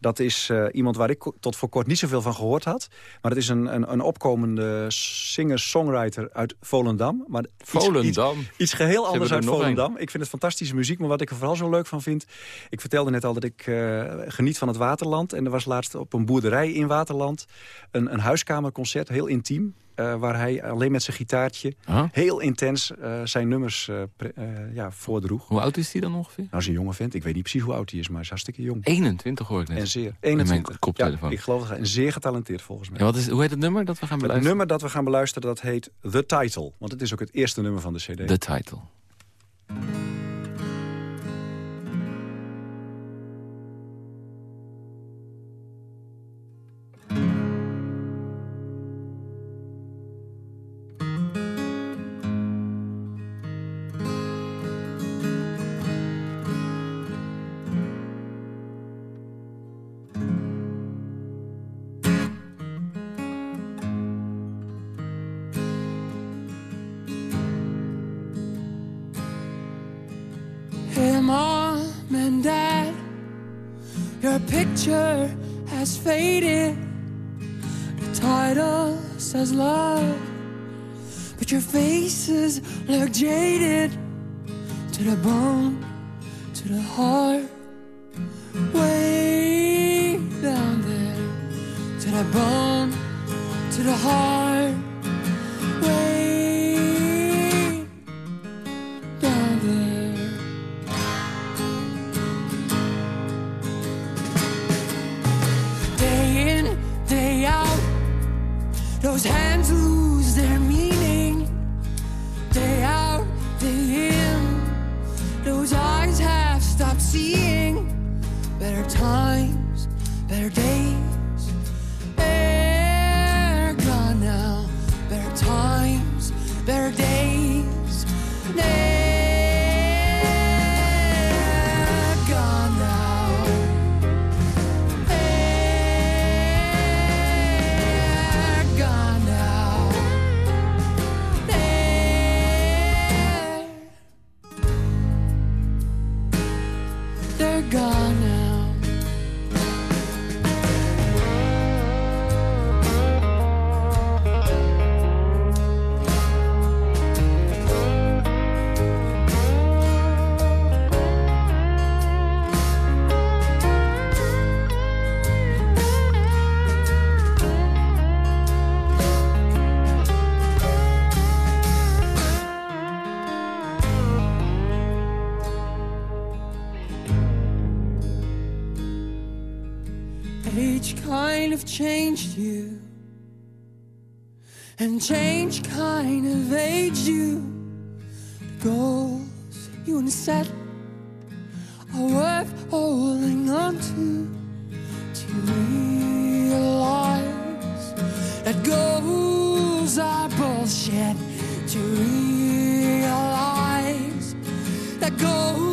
Dat is uh, iemand waar ik tot voor kort niet zoveel van gehoord had. Maar het is een, een, een opkomende singer-songwriter uit Volendam. Maar Volendam? Iets, iets, geheel anders uit Volendam. Een. Ik vind het fantastische muziek, maar wat ik er vooral zo leuk van vind... Ik vertelde net al dat ik uh, geniet van het Waterland. En er was laatst op een boerderij in Waterland een, een huiskamerconcert, heel intiem. Uh, waar hij alleen met zijn gitaartje huh? heel intens uh, zijn nummers uh, ja, voordroeg. Hoe oud is hij dan ongeveer? Nou, is een jonge vent. Ik weet niet precies hoe oud hij is, maar hij is hartstikke jong. 21 hoor ik net. En zeer. 21. koptelefoon. Ja, ik geloof dat hij zeer getalenteerd volgens mij. Ja, wat is, hoe heet het nummer dat we gaan beluisteren? Het nummer dat we gaan beluisteren dat heet The Title. Want het is ook het eerste nummer van de cd. The Title. Look jaded to the bone, to the heart. Changed you, and change kind of aged you. The goals you to set are worth holding on to. To realize that goals are bullshit. To realize that goals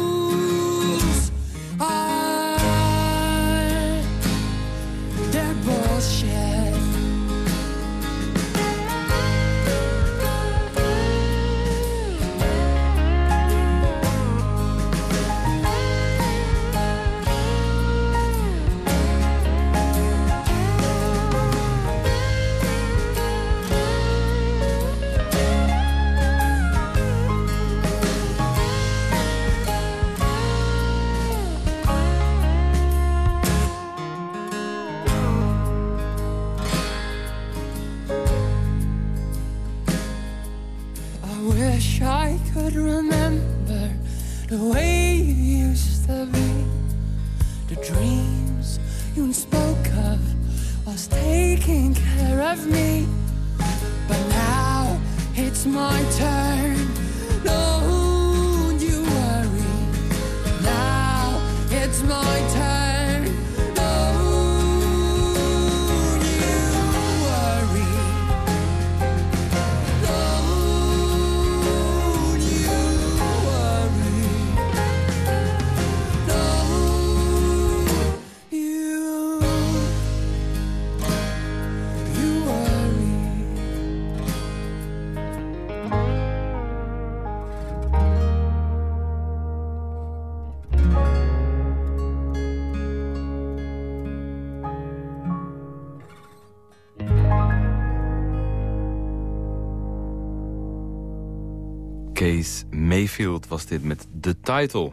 Mayfield was dit met de title.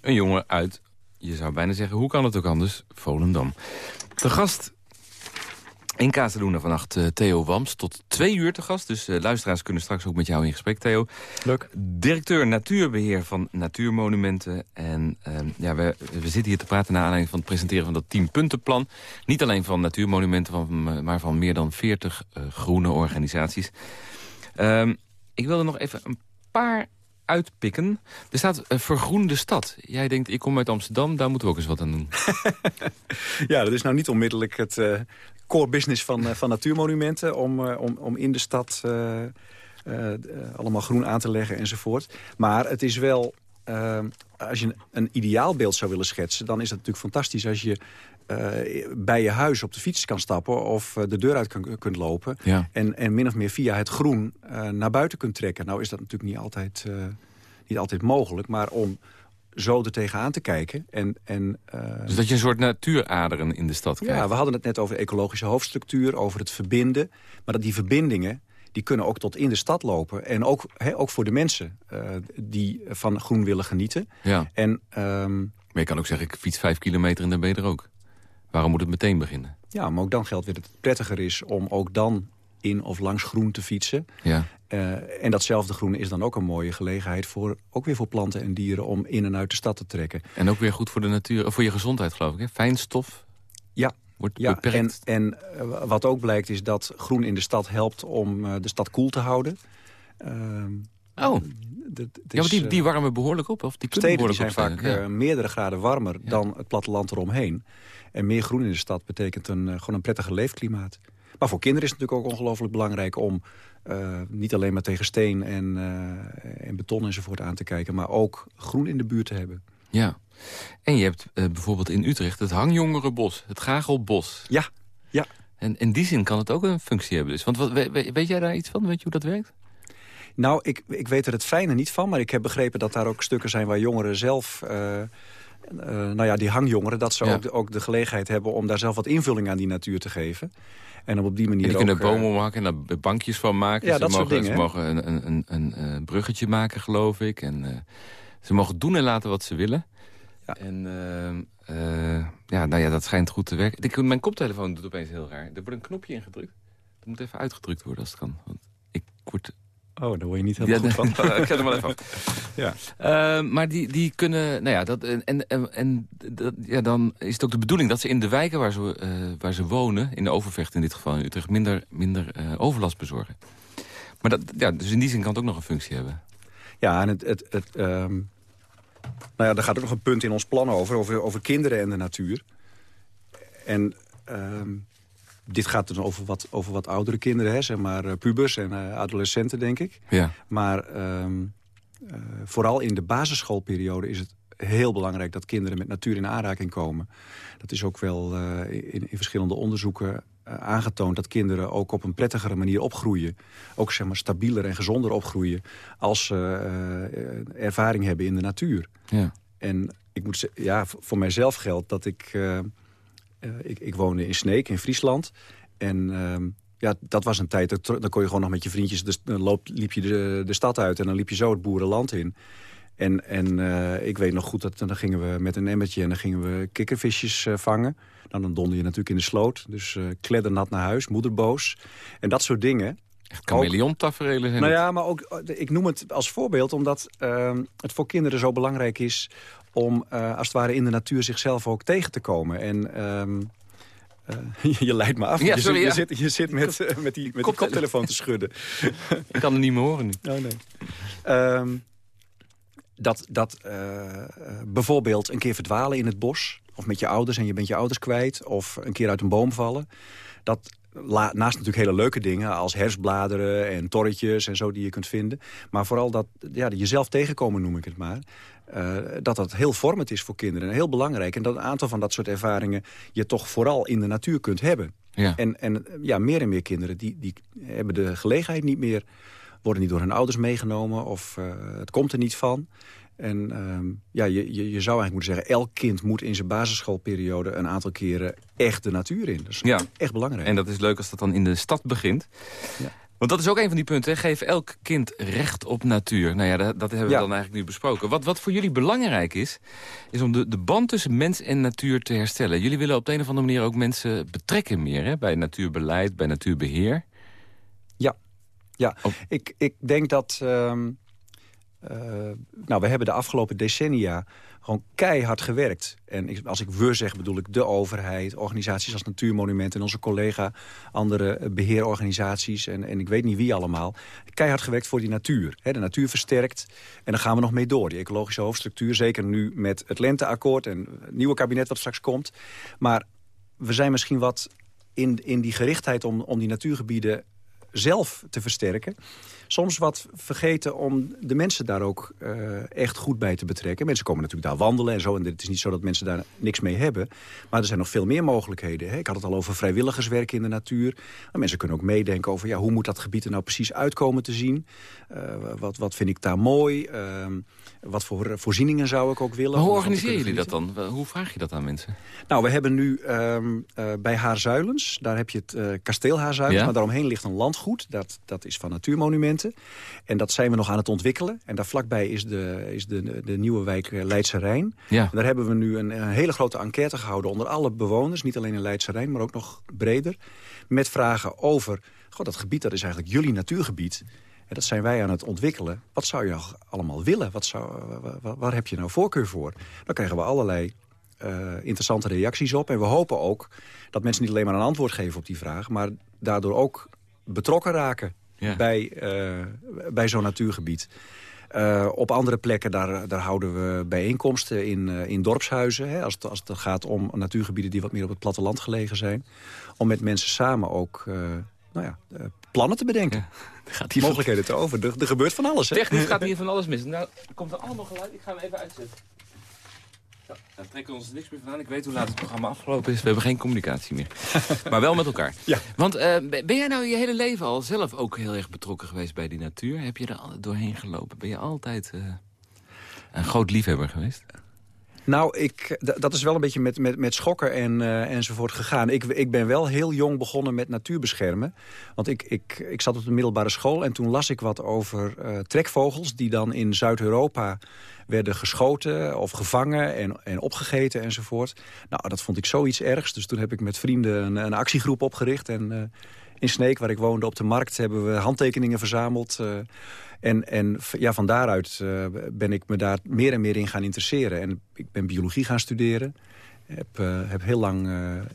Een jongen uit, je zou bijna zeggen, hoe kan het ook anders, Volendam. De gast in Casaluna vannacht eh, Theo Wams. Tot twee uur te gast, dus eh, luisteraars kunnen straks ook met jou in gesprek, Theo. Leuk. Directeur Natuurbeheer van Natuurmonumenten. En eh, ja, we, we zitten hier te praten naar aanleiding van het presenteren van dat 10-puntenplan. Niet alleen van Natuurmonumenten, van, maar van meer dan 40 eh, groene organisaties. Ehm, ik wilde nog even een paar uitpikken. Er staat eh, vergroende stad. Jij denkt, ik kom uit Amsterdam, daar moeten we ook eens wat aan doen. Ja, dat is nou niet onmiddellijk het eh, core business van, eh, van natuurmonumenten... om, om, om in de stad allemaal groen aan te leggen enzovoort. Maar het is wel... als je een, een ideaalbeeld zou willen schetsen... dan is het natuurlijk fantastisch als je eh, bij je huis op de fiets kan stappen... of eh, de deur uit kun- kunt lopen... Ja. En, en min of meer via het groen eh, naar buiten kunt trekken. Nou is dat natuurlijk niet altijd, niet altijd mogelijk. Maar om zo er tegenaan te kijken. En, en, Dus dat je een soort natuuraderen in de stad krijgt. ja, we hadden het net over ecologische hoofdstructuur, over het verbinden. Maar dat die verbindingen, die kunnen ook tot in de stad lopen. En ook, ook voor de mensen die van groen willen genieten. Ja. En ehm, Maar je kan ook zeggen, ik fiets vijf kilometer en dan ben je er ook. Waarom moet het meteen beginnen? ja, maar ook dan geldt weer dat het prettiger is om ook dan in of langs groen te fietsen. Ja. Eh, en datzelfde groen is dan ook een mooie gelegenheid voor, ook weer voor planten en dieren om in en uit de stad te trekken. En ook weer goed voor de natuur, of voor je gezondheid geloof ik. Hè? Fijnstof Ja, wordt ja en, beperkt. en eh, wat ook blijkt is dat groen in de stad helpt om eh, de stad koel te houden. Ehm, Oh, ja, maar die, die warmen behoorlijk op? Of die steden die zijn vaak meerdere graden warmer dan het platteland eromheen. En meer groen in de stad betekent een, gewoon een prettiger leefklimaat. Maar voor kinderen is het natuurlijk ook ongelooflijk belangrijk om uh, niet alleen maar tegen steen en, uh, en beton enzovoort aan te kijken... maar ook groen in de buurt te hebben. Ja. En je hebt uh, bijvoorbeeld in Utrecht het Hangjongerenbos, het Gagelbos. Ja, ja. En in die zin kan het ook een functie hebben. Dus. Want wat, weet, weet jij daar iets van? Weet je hoe dat werkt? Nou, ik, ik weet er het fijne niet van. Maar ik heb begrepen dat daar ook stukken zijn waar jongeren zelf... Uh, nou ja, die hangjongeren, dat ze ook, de, ook de gelegenheid hebben... om daar zelf wat invulling aan die natuur te geven. En op die manier en die kunnen bomen maken en daar bankjes van maken. Ja, ze dat mogen, soort dingen. Ze mogen een, een, een, een, een bruggetje maken, geloof ik. En uh, ze mogen doen en laten wat ze willen. Ja. En uh, ja, nou ja, dat schijnt goed te werken. Ik, mijn koptelefoon doet opeens heel raar. Er wordt een knopje ingedrukt. Dat moet even uitgedrukt worden als het kan. Want ik word Oh, daar word je niet helemaal ja, goed van. ik zet hem wel even af. Ja. Uh, maar die, die kunnen, nou ja, dat, en, en, en dat, ja, dan is het ook de bedoeling dat ze in de wijken waar ze, uh, waar ze wonen, in de Overvecht in dit geval in Utrecht, minder, minder uh, overlast bezorgen. Maar dat, ja, dus in die zin kan het ook nog een functie hebben. Ja, en het, het, het um, nou ja, daar gaat ook nog een punt in ons plan over, over, over kinderen en de natuur. En um, dit gaat dus over wat, over wat oudere kinderen, hè, zeg maar uh, pubers en uh, adolescenten, denk ik. Ja. Maar um, uh, vooral in de basisschoolperiode is het heel belangrijk dat kinderen met natuur in aanraking komen. Dat is ook wel in, in, verschillende onderzoeken aangetoond... dat kinderen ook op een prettigere manier opgroeien. Ook zeg maar, stabieler en gezonder opgroeien... als ze ervaring hebben in de natuur. Ja. En ik moet ja, voor mijzelf geldt dat ik ik, ik, woonde in Sneek, in Friesland. En uh, ja, dat was een tijd, dat, dan kon je gewoon nog met je vriendjes... Dan loop, liep je de, de stad uit en dan liep je zo het boerenland in. En, en uh, ik weet nog goed, dat dan gingen we met een emmertje... en dan gingen we kikkervisjes uh, vangen. Nou, dan donder je natuurlijk in de sloot. Dus uh, kleddernat naar huis, moederboos. En dat soort dingen. Echt chameleon-taferelen zijn Nou ja, maar ook, ik noem het als voorbeeld... omdat ehm, het voor kinderen zo belangrijk is om uh, als het ware in de natuur zichzelf ook tegen te komen. En um, uh, je leidt me af. Ja, sorry, je, ja. zit, je zit met, uh, met, die, met die koptelefoon te schudden. ik kan het niet meer horen nu. Oh, nee. Um, dat dat bijvoorbeeld een keer verdwalen in het bos... of met je ouders en je bent je ouders kwijt... of een keer uit een boom vallen... dat naast natuurlijk hele leuke dingen als herfstbladeren en torretjes en zo die je kunt vinden. Maar vooral dat ja, jezelf tegenkomen noem ik het maar. Uh, dat dat heel vormend is voor kinderen en heel belangrijk. En dat een aantal van dat soort ervaringen je toch vooral in de natuur kunt hebben. Ja. En, en ja, meer en meer kinderen die, die hebben de gelegenheid niet meer... worden niet door hun ouders meegenomen of uh, het komt er niet van. En uh, ja, je, je, je, zou eigenlijk moeten zeggen... elk kind moet in zijn basisschoolperiode een aantal keren echt de natuur in. Dat is ja. echt belangrijk. En dat is leuk als dat dan in de stad begint. Ja. Want dat is ook een van die punten. Hè? Geef elk kind recht op natuur. Nou ja, dat, dat hebben we ja. dan eigenlijk nu besproken. Wat, wat voor jullie belangrijk is, is om de, de band tussen mens en natuur te herstellen. Jullie willen op de een of andere manier ook mensen betrekken meer... Hè? bij natuurbeleid, bij natuurbeheer. Ja, ja. Oh. Ik, ik denk dat... Um, uh, nou, we hebben de afgelopen decennia gewoon keihard gewerkt. En als ik we zeg, bedoel ik de overheid, organisaties als Natuurmonumenten... en onze collega, andere beheerorganisaties en, en ik weet niet wie allemaal. Keihard gewerkt voor die natuur. De natuur versterkt en daar gaan we nog mee door. Die ecologische hoofdstructuur, zeker nu met het lenteakkoord... en het nieuwe kabinet wat straks komt. Maar we zijn misschien wat in, in die gerichtheid om, om die natuurgebieden zelf te versterken soms wat vergeten om de mensen daar ook uh, echt goed bij te betrekken. Mensen komen natuurlijk daar wandelen en zo. En het is niet zo dat mensen daar niks mee hebben. Maar er zijn nog veel meer mogelijkheden. Hè? Ik had het al over vrijwilligerswerk in de natuur. Maar mensen kunnen ook meedenken over ja, hoe moet dat gebied er nou precies uitkomen te zien. Uh, wat, wat vind ik daar mooi? Uh, wat voor voorzieningen zou ik ook willen? Maar hoe organiseren jullie dat dan? Hoe vraag je dat aan mensen? Nou, we hebben nu um, bij Haarzuilens, daar heb je het kasteel Haarzuilens... Ja? maar daaromheen ligt een landgoed, dat, dat is van En dat zijn we nog aan het ontwikkelen. En daar vlakbij is de, is de, de nieuwe wijk Leidse Rijn. Ja. En daar hebben we nu een, een, hele grote enquête gehouden onder alle bewoners. Niet alleen in Leidse Rijn, maar ook nog breder. Met vragen over, god, dat gebied dat is eigenlijk jullie natuurgebied... En dat zijn wij aan het ontwikkelen. Wat zou je nou allemaal willen? Wat zou, waar, waar, heb je nou voorkeur voor? Dan krijgen we allerlei uh, interessante reacties op. En we hopen ook dat mensen niet alleen maar een antwoord geven op die vraag... maar daardoor ook betrokken raken ja. bij, uh, bij zo'n natuurgebied. op andere plekken daar, daar houden we bijeenkomsten in, in dorpshuizen. Hè, als, het, als het gaat om natuurgebieden die wat meer op het platteland gelegen zijn. Om met mensen samen ook nou ja, plannen te bedenken. Gaat hier mogelijkheden te over. Er, er, gebeurt van alles. Hè? Technisch gaat hier van alles mis. Nou, er komt er allemaal geluid. Ik ga hem even uitzetten. Ja, daar trekken we ons niks meer van aan. Ik weet hoe laat het programma afgelopen is. We hebben geen communicatie meer. maar wel met elkaar. Ja. Want uh, ben jij nou je hele leven al zelf ook heel erg betrokken geweest bij die natuur? Heb je er doorheen gelopen? Ben je altijd uh, een groot liefhebber geweest? Nou, ik, dat is wel een beetje met, met, met schokken en, uh, enzovoort gegaan. Ik, ik ben wel heel jong begonnen met natuurbeschermen. Want ik, ik, ik zat op de middelbare school en toen las ik wat over uh, trekvogels... die dan in Zuid-Europa werden geschoten of gevangen en, en opgegeten enzovoort. Nou, dat vond ik zoiets ergs. Dus toen heb ik met vrienden een, actiegroep opgericht... en uh, in Sneek, waar ik woonde op de markt, hebben we handtekeningen verzameld. Uh, en, en ja, van daaruit uh, ben ik me daar meer en meer in gaan interesseren. En ik ben biologie gaan studeren. Heb, uh, heb heel lang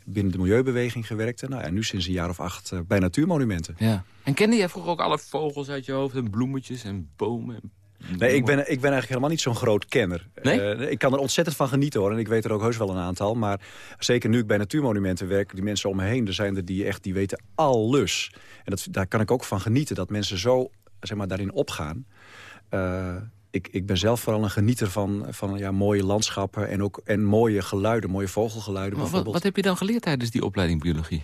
binnen de milieubeweging gewerkt. En nou, ja, nu sinds een jaar of acht bij natuurmonumenten. Ja. En kende jij vroeger ook alle vogels uit je hoofd? En bloemetjes en bomen en Nee, ik ben, ik ben eigenlijk helemaal niet zo'n groot kenner. Nee? ik kan er ontzettend van genieten hoor. En ik weet er ook heus wel een aantal. Maar zeker nu ik bij natuurmonumenten werk, die mensen om me heen, er zijn er die echt, die weten alles. En dat, daar kan ik ook van genieten, dat mensen zo zeg maar, daarin opgaan. Uh, ik, ik ben zelf vooral een genieter van, van ja, mooie landschappen en, ook, en mooie geluiden, mooie vogelgeluiden bijvoorbeeld. Wat, wat heb je dan geleerd tijdens die opleiding biologie?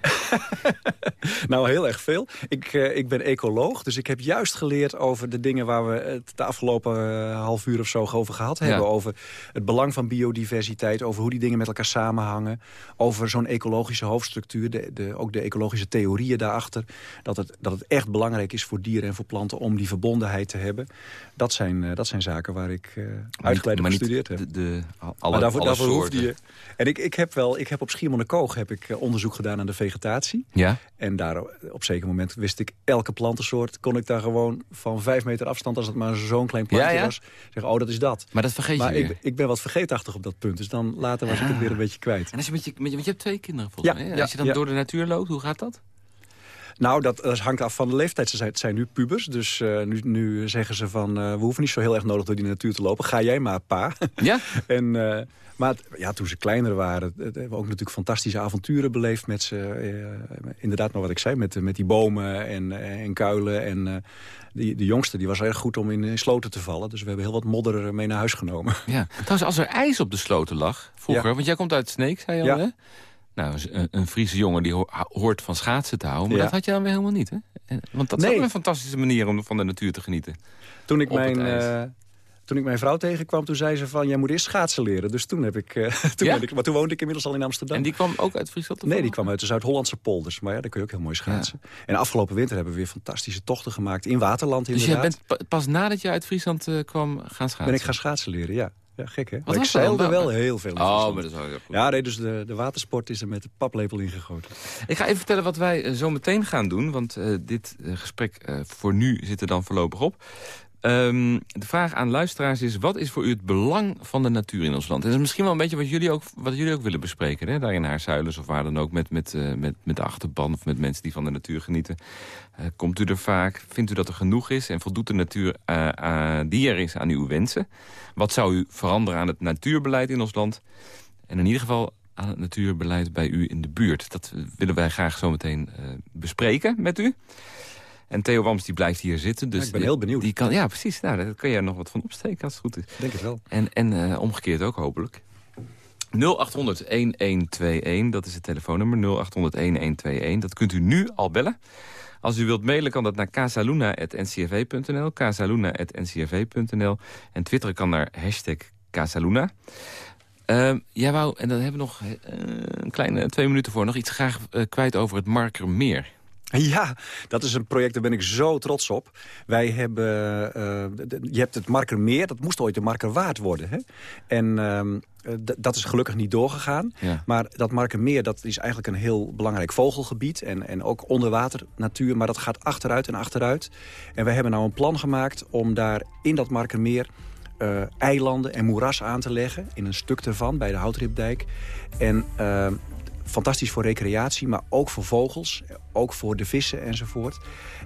nou, heel erg veel. Ik, uh, ik ben ecoloog, dus ik heb juist geleerd over de dingen... waar we het de afgelopen uh, half uur of zo over gehad hebben. Over het belang van biodiversiteit, over hoe die dingen met elkaar samenhangen. Over zo'n ecologische hoofdstructuur, de, de, ook de ecologische theorieën daarachter. Dat het, dat het echt belangrijk is voor dieren en voor planten om die verbondenheid te hebben. Dat zijn, uh, dat zijn zaken waar ik uitgebreid op gestudeerd heb. De, de, alle, daarvoor, alle daarvoor hoefde je... En ik, ik heb wel, ik heb op Schiermonnikoog heb ik onderzoek gedaan aan de vegetatie. Ja. En daar op zeker moment wist ik elke plantensoort... kon ik daar gewoon van vijf meter afstand, als het maar zo'n klein plantje was... zeggen, oh, dat is dat. Maar dat vergeet je maar ik, ik, ben wat vergeetachtig op dat punt. Dus dan later was ik het weer een beetje kwijt. En als je met je, met je, want je hebt twee kinderen volgens mij. Als je dan door de natuur loopt, hoe gaat dat? Nou, dat, dat, hangt af van de leeftijd. Ze zijn, het zijn nu pubers, dus uh, nu, nu, zeggen ze van... Uh, we hoeven niet zo heel erg nodig door die natuur te lopen. Ga jij maar, pa. Ja? en, uh, maar ja, toen ze kleiner waren, hebben we ook natuurlijk fantastische avonturen beleefd met ze. inderdaad, maar wat ik zei, met, met die bomen en, en kuilen. En die, de jongste die was erg goed om in, in, sloten te vallen. Dus we hebben heel wat modder mee naar huis genomen. Ja, trouwens, als er ijs op de sloten lag, vroeger... want jij komt uit Sneek, zei je al, hè? Nou, een, een Friese jongen die hoort van schaatsen te houden. Maar dat had je dan weer helemaal niet, hè? Want dat is ook een fantastische manier om van de natuur te genieten. Toen ik mijn... Uh, toen ik mijn vrouw tegenkwam, toen zei ze van... jij moet eerst schaatsen leren. Dus toen heb ik... Uh, toen ja? ik maar toen woonde ik inmiddels al in Amsterdam. En die kwam ook uit Friesland? Nee, die kwam uit de Zuid-Hollandse polders. Maar ja, daar kun je ook heel mooi schaatsen. Ja. En afgelopen winter hebben we weer fantastische tochten gemaakt. In Waterland inderdaad. Dus jij bent pas nadat je uit Friesland uh, kwam gaan schaatsen? Ben ik gaan schaatsen leren, ja. Ja, gek hè? Wat ik zeilde wel heel veel. Oh, maar dat is wel goed. Ja, nee, dus de, de watersport is er met de paplepel ingegoten. Ik ga even vertellen wat wij uh, zo meteen gaan doen. Want uh, dit uh, gesprek voor nu zit er dan voorlopig op. Um, de vraag aan luisteraars is... wat is voor u het belang van de natuur in ons land? En dat is misschien wel een beetje wat jullie ook, wat jullie ook willen bespreken. Hè? Daar in Haarzuilens of waar dan ook met, met, uh, met, met de achterban... of met mensen die van de natuur genieten. Uh, komt u er vaak? Vindt u dat er genoeg is? En voldoet de natuur uh, die er is aan uw wensen? Wat zou u veranderen aan het natuurbeleid in ons land? En in ieder geval aan het natuurbeleid bij u in de buurt. Dat willen wij graag zo meteen bespreken met u. En Theo Wams die blijft hier zitten. Dus ja, ik ben heel benieuwd. Die kan, ja, precies. Nou, daar kan je nog wat van opsteken als het goed is. Denk het wel. En, en uh, omgekeerd ook hopelijk. 0800-1121, dat is het telefoonnummer. 0800-1121, dat kunt u nu al bellen. Als u wilt mailen kan dat naar casaluna.ncrv.nl. casaluna.ncrv.nl. En twitteren kan naar hashtag Casaluna. Uh, jij wou, en dan hebben we nog uh, een kleine twee minuten voor... nog iets graag uh, kwijt over het Markermeer. Ja, dat is een project, daar ben ik zo trots op. Wij hebben, uh, je hebt het Markermeer, dat moest ooit de Marker waard worden. Hè? En uh, dat is gelukkig niet doorgegaan. Ja. Maar dat Markermeer, dat is eigenlijk een heel belangrijk vogelgebied. En, en ook onderwater natuur, maar dat gaat achteruit en achteruit. En wij hebben nou een plan gemaakt om daar in dat Markermeer... Uh, eilanden en moeras aan te leggen. In een stuk ervan, bij de Houtripdijk. En uh, fantastisch voor recreatie, maar ook voor vogels. Ook voor de vissen enzovoort.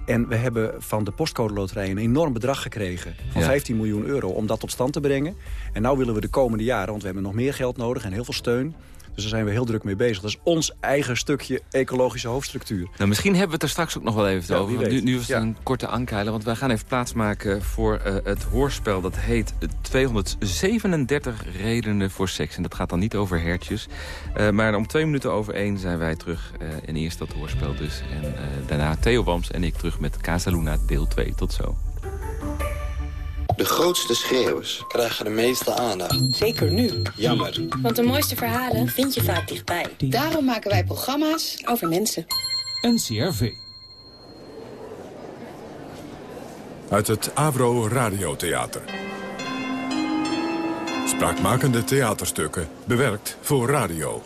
En we hebben van de postcode loterij een enorm bedrag gekregen... van 15 miljoen euro om dat tot stand te brengen. En nu willen we de komende jaren, want we hebben nog meer geld nodig... en heel veel steun dus daar zijn we heel druk mee bezig. Dat is ons eigen stukje ecologische hoofdstructuur. Nou, misschien hebben we het er straks ook nog wel even over. nu, nu was het een korte aankeilen, want wij gaan even plaatsmaken voor uh, het hoorspel. Dat heet 237 redenen voor seks. En dat gaat dan niet over hertjes. Uh, maar om twee minuten over één zijn wij terug uh, in eerst dat hoorspel dus. En daarna Theo Wams en ik terug met Casaluna deel 2. Tot zo. De grootste schreeuwers krijgen de meeste aandacht. Zeker nu. Jammer. Want de mooiste verhalen vind je vaak dichtbij. Daarom maken wij programma's over mensen. NCRV. Uit het Avro Radiotheater. Spraakmakende theaterstukken, bewerkt voor radio.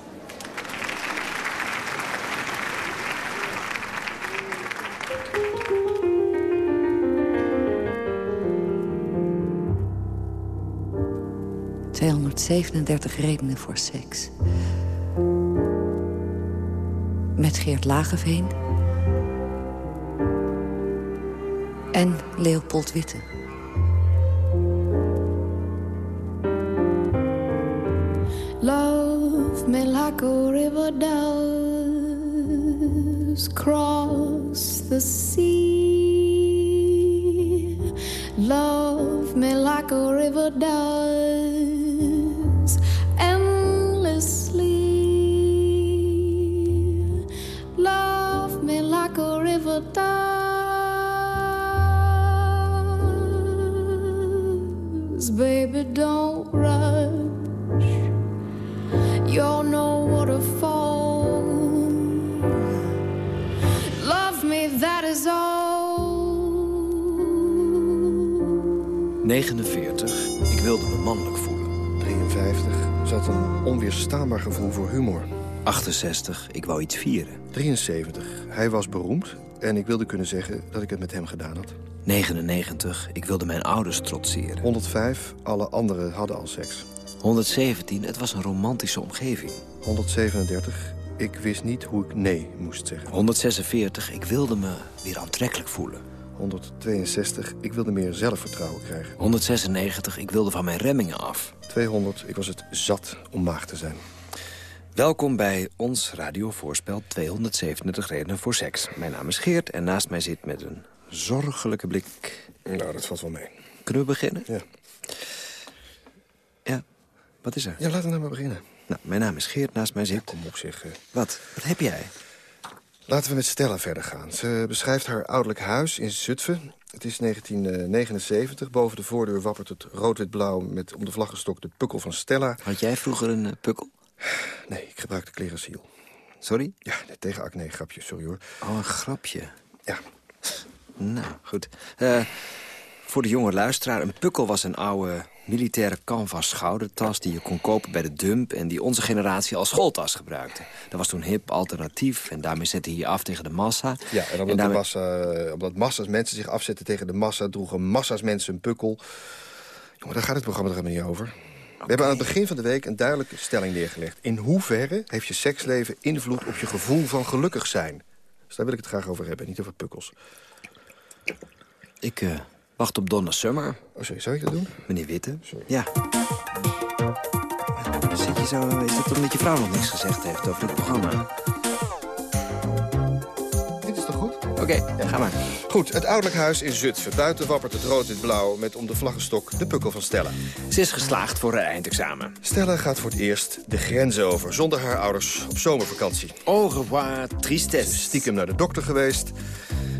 237 redenen voor seks. Met Geert Lageveen. En Leopold Witte. Love me like a river does cross the sea. Love me like a river does. 49. Ik wilde me mannelijk voelen. 53. Zat een onweerstaanbaar gevoel voor humor. 68. Ik wou iets vieren. 73. Hij was beroemd en ik wilde kunnen zeggen dat ik het met hem gedaan had. 99. Ik wilde mijn ouders trotseren. 105. Alle anderen hadden al seks. 117. Het was een romantische omgeving. 137. Ik wist niet hoe ik nee moest zeggen. 146. Ik wilde me weer aantrekkelijk voelen. 162. Ik wilde meer zelfvertrouwen krijgen. 196. Ik wilde van mijn remmingen af. 200. Ik was het zat om maag te zijn. Welkom bij ons radiovoorspel 237 redenen voor seks. Mijn naam is Geert en naast mij zit met een zorgelijke blik... Nou, dat valt wel mee. Kunnen we beginnen? Ja. Ja, wat is er? Ja, laten we nou maar beginnen. Nou, mijn naam is Geert, naast mij zit... Ja, kom op zich. Wat? Wat heb jij? Laten we met Stella verder gaan. Ze beschrijft haar ouderlijk huis in Zutphen. Het is 1979. Boven de voordeur wappert het rood-wit-blauw... met om de vlaggenstok de pukkel van Stella. Had jij vroeger een uh, pukkel? Nee, ik gebruikte Clearasil. Sorry? Ja, tegen acne, grapje, sorry hoor. Oh, een grapje. Ja. Nou, goed. Uh, voor de jonge luisteraar, een pukkel was een oude militaire canvas schoudertas... die je kon kopen bij de dump en die onze generatie als schooltas gebruikte. Dat was toen hip, alternatief en daarmee zette je je af tegen de massa. Ja, en omdat, daarmee... de massa, omdat massa's mensen zich afzetten tegen de massa... droegen massa's mensen een pukkel. Jongen, daar gaat het programma er helemaal niet over. We hebben aan het begin van de week een duidelijke stelling neergelegd. In hoeverre heeft je seksleven invloed op je gevoel van gelukkig zijn? Dus daar wil ik het graag over hebben, niet over pukkels. Ik uh, wacht op Donna Summer. Oh, sorry, zou ik dat doen? Meneer Witte. Sorry. Ja. Zit je zo, is dat omdat je vrouw nog niks gezegd heeft over dit programma? Oké, okay, ga maar. Goed, het ouderlijk huis in Zutphen. Buiten wappert het rood-wit-blauw met om de vlaggenstok de pukkel van Stella. Ze is geslaagd voor haar eindexamen. Stella gaat voor het eerst de grens over, zonder haar ouders op zomervakantie. Au revoir, tristesse. Stiekem naar de dokter geweest.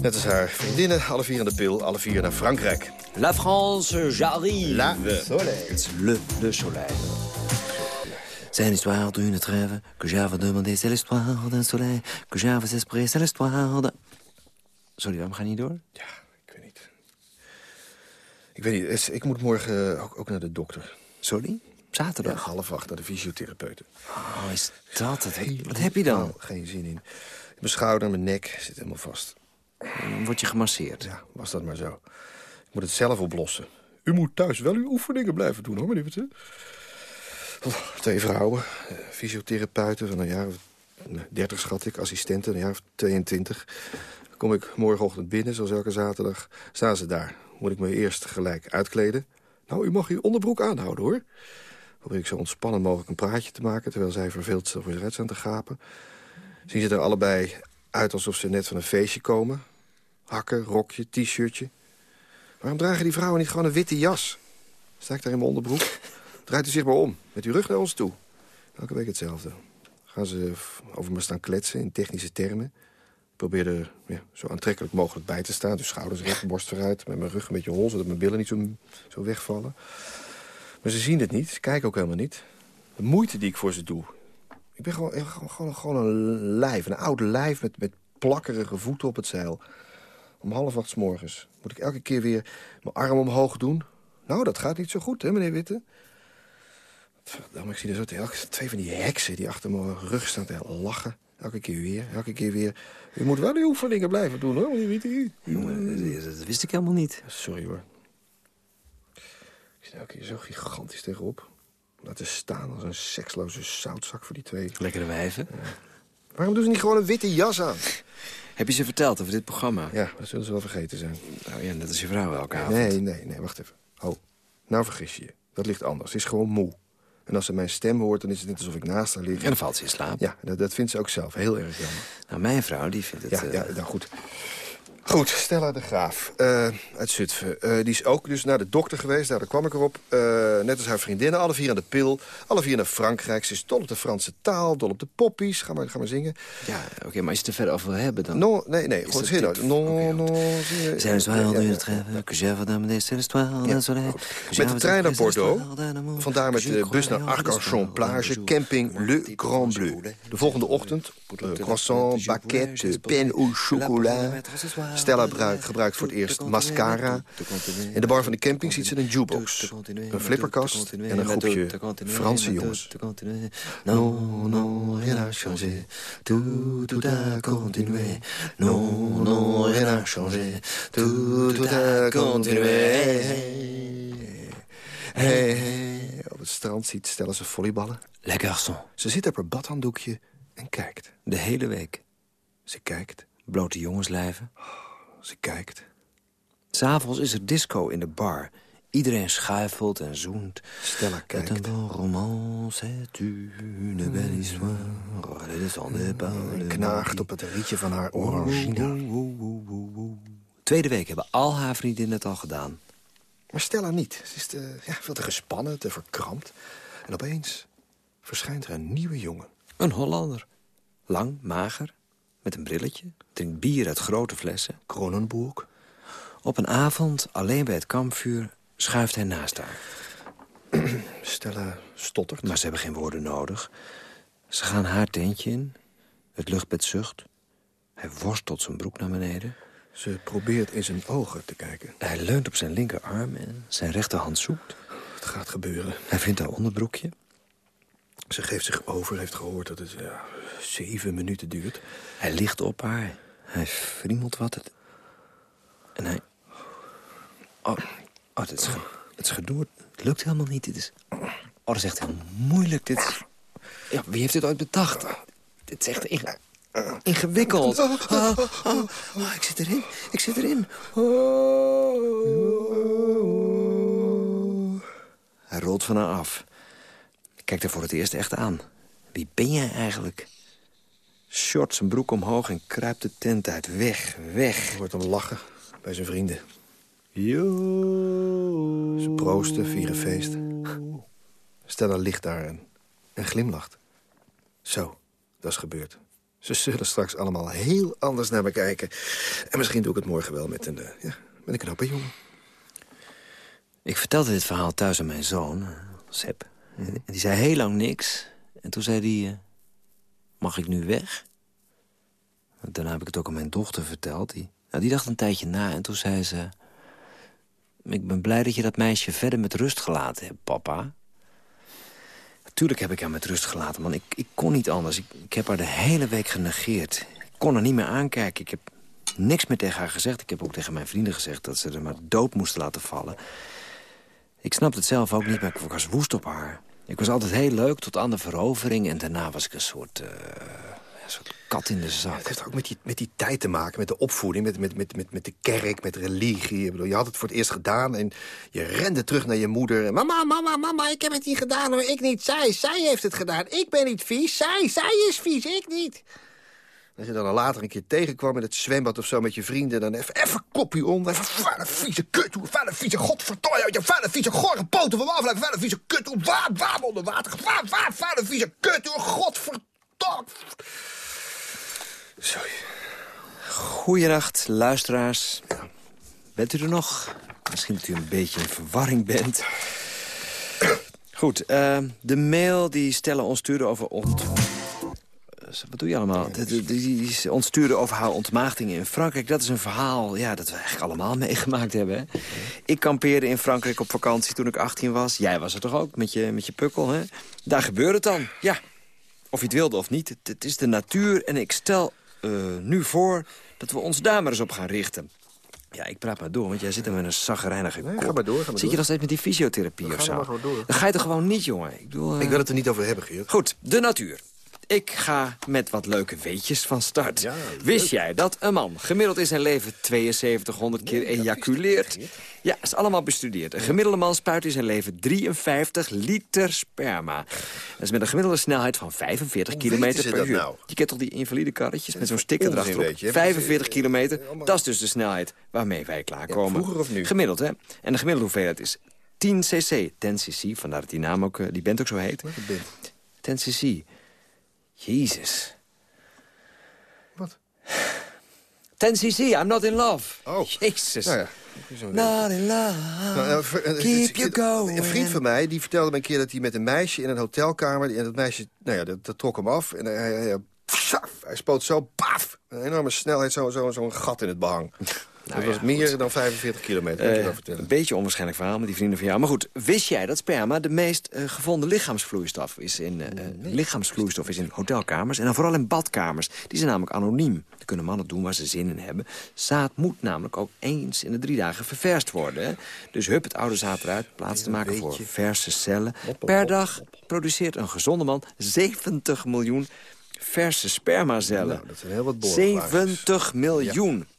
Net als haar vriendinnen, alle vier aan de pil, alle vier naar Frankrijk. La France, j'arrive. La soleil. Le, le soleil. C'est l'histoire d'une trêve que j'avais demandé, c'est l'histoire d'un soleil que j'avais esprit, c'est l'histoire de... Sorry, waarom ga je niet door? Ja, ik weet niet. Ik weet niet, ik moet morgen ook, ook naar de dokter. Sorry? Zaterdag? Ja, half acht naar de fysiotherapeuten. Oh, is dat het? Wat heb je dan? geen zin in. Mijn schouder, mijn nek zit helemaal vast. Word je gemasseerd? Ja, was dat maar zo. Ik moet het zelf oplossen. U moet thuis wel uw oefeningen blijven doen, hoor, meneer Witte. Twee vrouwen, fysiotherapeuten van een jaar of 30 schat ik, assistenten, ja, 22. Kom ik morgenochtend binnen, zoals elke zaterdag. Staan ze daar. Moet ik me eerst gelijk uitkleden. Nou, u mag uw onderbroek aanhouden, hoor. Probeer ik zo ontspannend mogelijk een praatje te maken... terwijl zij verveeld voor uit staan te gapen. Zien ze er allebei uit alsof ze net van een feestje komen. Hakken, rokje, t-shirtje. Waarom dragen die vrouwen niet gewoon een witte jas? Sta ik daar in mijn onderbroek? Draait u zich maar om, met uw rug naar ons toe. Elke week hetzelfde. Gaan ze over me staan kletsen in technische termen. Probeer er ja, zo aantrekkelijk mogelijk bij te staan. Dus schouders recht, borst vooruit, met mijn rug een beetje hol... zodat mijn billen niet zo, zo wegvallen. Maar ze zien het niet, ze kijken ook helemaal niet. De moeite die ik voor ze doe. Ik ben gewoon, gewoon, gewoon een lijf, een oud lijf met, met plakkerige voeten op het zeil. Om half acht s morgens moet ik elke keer weer mijn arm omhoog doen. Nou, dat gaat niet zo goed, hè, meneer Witte? Dan ik zie er zo twee van die heksen die achter mijn rug staan te lachen. Elke keer weer, elke keer weer. U moet wel die oefeningen blijven doen, hoor, meneer Witte. dat wist ik helemaal niet. Sorry, hoor. Ik zit elke keer zo gigantisch tegenop. Laten staan als een seksloze zoutzak voor die twee. Lekkere wijven. Waarom doen ze niet gewoon een witte jas aan? Heb je ze verteld over dit programma? Ja, dat zullen ze wel vergeten zijn. Nou ja, net als je vrouw elke avond. Nee, nee, nee, wacht even. Oh, nou vergis je je. Dat ligt anders. Ze is gewoon moe. En als ze mijn stem hoort, dan is het net alsof ik naast haar lig. En dan valt ze in slaap. Ja, dat, dat vindt ze ook zelf heel erg jammer. Nou, mijn vrouw, die vindt het... Ja, uh... ja nou goed. Goed, Stella de Graaf uh, uit Zutphen. Uh, die is ook dus naar de dokter geweest, daar kwam ik erop. Uh, net als haar vriendinnen, alle vier aan de pil. Alle vier naar Frankrijk. Ze is dol op de Franse taal, dol op de poppies. Ga maar, ga maar zingen. Ja, oké, okay, maar als je het er verder over wil hebben dan... No, nee, nee, gewoon zin nou. No, okay, no, C'est l'histoire trêve que j'ai madame c'est l'histoire d'un soleil. Met de trein naar Bordeaux. Vandaar met de bus naar Arcachon plage, camping Le Grand Bleu. De volgende ochtend, croissant, baguette, pain au chocolat... Stella gebruikt, voor het eerst mascara. In de bar van de camping ziet ze een jukebox, een flipperkast en een groepje Franse jongens. Non, non, rien n'a changé. Tout, tout a continué. Non, non, rien n'a changé. Tout, tout a continué. Hey, hey. Op het strand ziet Stella ze volleyballen. Le garçon. Ze zit op haar badhanddoekje en kijkt. De hele week. Ze kijkt. Blote jongenslijven. Ze kijkt. S'avonds is er disco in de bar. Iedereen schuifelt en zoent. Stella kijkt. Het een roman, c'est une belle histoire. Knaagt op het rietje van haar orangina. Tweede week hebben al haar vriendinnen het al gedaan. Maar Stella niet. Ze is te, ja, veel te gespannen, te verkrampt. En opeens verschijnt er een nieuwe jongen. Een Hollander. Lang, mager, met een brilletje. Drinkt bier uit grote flessen. Kronenburg. Op een avond, alleen bij het kampvuur, schuift hij naast haar. Stella stottert. Maar ze hebben geen woorden nodig. Ze gaan haar tentje in. Het luchtbed zucht. Hij worstelt zijn broek naar beneden. Ze probeert in zijn ogen te kijken. Hij leunt op zijn linkerarm en zijn rechterhand zoekt. Het gaat gebeuren. Hij vindt haar onderbroekje. Ze geeft zich over, heeft gehoord dat het ja, zeven minuten duurt. Hij ligt op haar. Hij friemelt wat. Het... En hij... Oh, oh dit is, ge... het is gedoe. Het lukt helemaal niet. Dit is... Oh, dat is echt heel moeilijk. Dit is... Ja, wie heeft dit ooit bedacht? Dit is echt inge... ingewikkeld. Oh, oh, oh, oh, ik zit erin. Ik zit erin. Hij rolt van haar af. Kijkt er voor het eerst echt aan. Wie ben jij eigenlijk? Short zijn broek omhoog en kruipt de tent uit. Weg, weg. Wordt hem lachen bij zijn vrienden. Yo. Ze proosten, vieren feest. Stella ligt daar en, en glimlacht. Zo, dat is gebeurd. Ze zullen straks allemaal heel anders naar me kijken. En misschien doe ik het morgen wel met een, uh, ja, met een knappe jongen. Ik vertelde dit verhaal thuis aan mijn zoon, Seb. En die zei heel lang niks. En toen zei hij... mag ik nu weg? Daarna heb ik het ook aan mijn dochter verteld. Die, nou, die dacht een tijdje na en toen zei ze... Ik ben blij dat je dat meisje verder met rust gelaten hebt, papa. Natuurlijk heb ik haar met rust gelaten, man. Ik, ik kon niet anders. Ik, ik heb haar de hele week genegeerd. Ik kon haar niet meer aankijken. Ik heb niks meer tegen haar gezegd. Ik heb ook tegen mijn vrienden gezegd dat ze er maar dood moesten laten vallen. Ik snapte het zelf ook niet, maar ik was woest op haar. Ik was altijd heel leuk tot aan de verovering... en daarna was ik een soort uh, kat in de zak. het heeft ook met die, met die tijd te maken, met de opvoeding, met, met, met, met, met de kerk, met religie. Ik bedoel, je had het voor het eerst gedaan en je rende terug naar je moeder. Mama, mama, mama, ik heb het niet gedaan hoor, ik niet. Zij, zij heeft het gedaan. Ik ben niet vies, zij, zij is vies, ik niet. Als je dan later een keer tegenkwam in het zwembad of zo met je vrienden... dan even, even kopje onder, even vuile vieze kut, hoe vuile vieze godverdomme... je vuile vieze gore poten van afleggen, vuile vieze kut, hoe waar, waar onder water, waar, waar, vuile vieze kut, hoe godverdomme... Sorry. Goeienacht, luisteraars. Bent u er nog? Misschien dat u een beetje in verwarring bent. Goed, uh, de mail die Stella ons stuurde over. Wat doe je allemaal? Die, stuurde over haar ontmaagdingen in Frankrijk. Dat is een verhaal ja, dat we eigenlijk allemaal meegemaakt hebben. Hè? Ik kampeerde in Frankrijk op vakantie toen ik 18 was. Jij was er toch ook, met je, met je pukkel, hè? Daar gebeurde het dan, ja. Of je het wilde of niet, het, het is de natuur. En ik stel uh, nu voor dat we ons daar maar eens op gaan richten. Ja, ik praat maar door, want jij zit er met een zaggerijnige nee, Ga maar door, ga maar Zit je nog steeds met die fysiotherapie of zo? Dan ga je er gewoon niet, jongen. Ik, bedoel, uh... ik wil het er niet over hebben, Geert. Goed, de natuur. Ik ga met wat leuke weetjes van start. Wist jij dat een man gemiddeld in zijn leven 7200 keer ejaculeert? Ja, is allemaal bestudeerd. Een gemiddelde man spuit in zijn leven 53 liter sperma. Dat is met een gemiddelde snelheid van 45 kilometer per uur. Nou? Je kent toch die invalide karretjes met zo'n sticker erachterop? 45 kilometer, dat is dus de snelheid waarmee wij klaarkomen. vroeger of nu? Gemiddeld, hè? En de gemiddelde hoeveelheid is 10 cc. 10 cc, vandaar dat die naam ook, eh, die band ook zo heet. 10 cc. Jezus. Wat? 10cc, I'm not in love. Oh. Jezus. Nou ja. Not in love, nou, keep you going. Een vriend van mij die vertelde me een keer dat hij met een meisje in een hotelkamer... en dat meisje, nou ja, dat, dat trok hem af. En hij, hij, hij, hij spoot zo, paf, een enorme snelheid, zo'n zo, zo gat in het behang. Nou, dat was meer dan 45 kilometer, kan je wel vertellen. Een beetje onwaarschijnlijk verhaal met die vrienden van jou. Maar goed, wist jij dat sperma de meest uh, gevonden lichaamsvloeistof is in, uh, nee. lichaamsvloeistof is in hotelkamers en dan vooral in badkamers? Die zijn namelijk anoniem. Daar kunnen mannen doen waar ze zin in hebben. Zaad moet namelijk ook eens in de drie dagen ververst worden. Hè? Dus hup het oude zaad eruit, plaats te maken voor verse cellen. Per dag produceert een gezonde man 70 miljoen verse spermacellen. Nou, dat zijn heel wat 70 miljoen. Ja.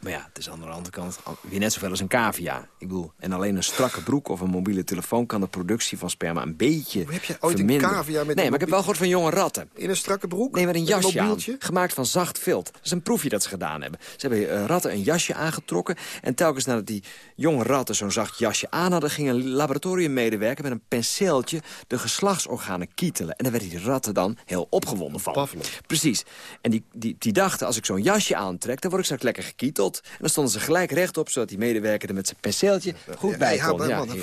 Maar ja, het is aan de andere kant weer net zoveel als een cavia. Ik bedoel, en alleen een strakke broek of een mobiele telefoon... kan de productie van sperma een beetje Hoe heb je ooit verminderen. een cavia met Nee, maar ik heb wel gehoord van jonge ratten. In een strakke broek? Nee, met een jasje aan, gemaakt van zacht vilt. Dat is een proefje dat ze gedaan hebben. Ze hebben uh, ratten een jasje aangetrokken... en telkens nadat die jonge ratten zo'n zacht jasje aan hadden... ging een laboratoriummedewerker met een penseeltje... de geslachtsorganen kietelen. En daar werden die ratten dan heel opgewonden van. Pavlov. Precies. En die, die, die dachten, als ik zo'n jasje aantrek... dan word ik straks lekker gekieteld. En dan stonden ze gelijk rechtop, zodat die medewerker er met zijn penseeltje goed bij kon. Ja, dat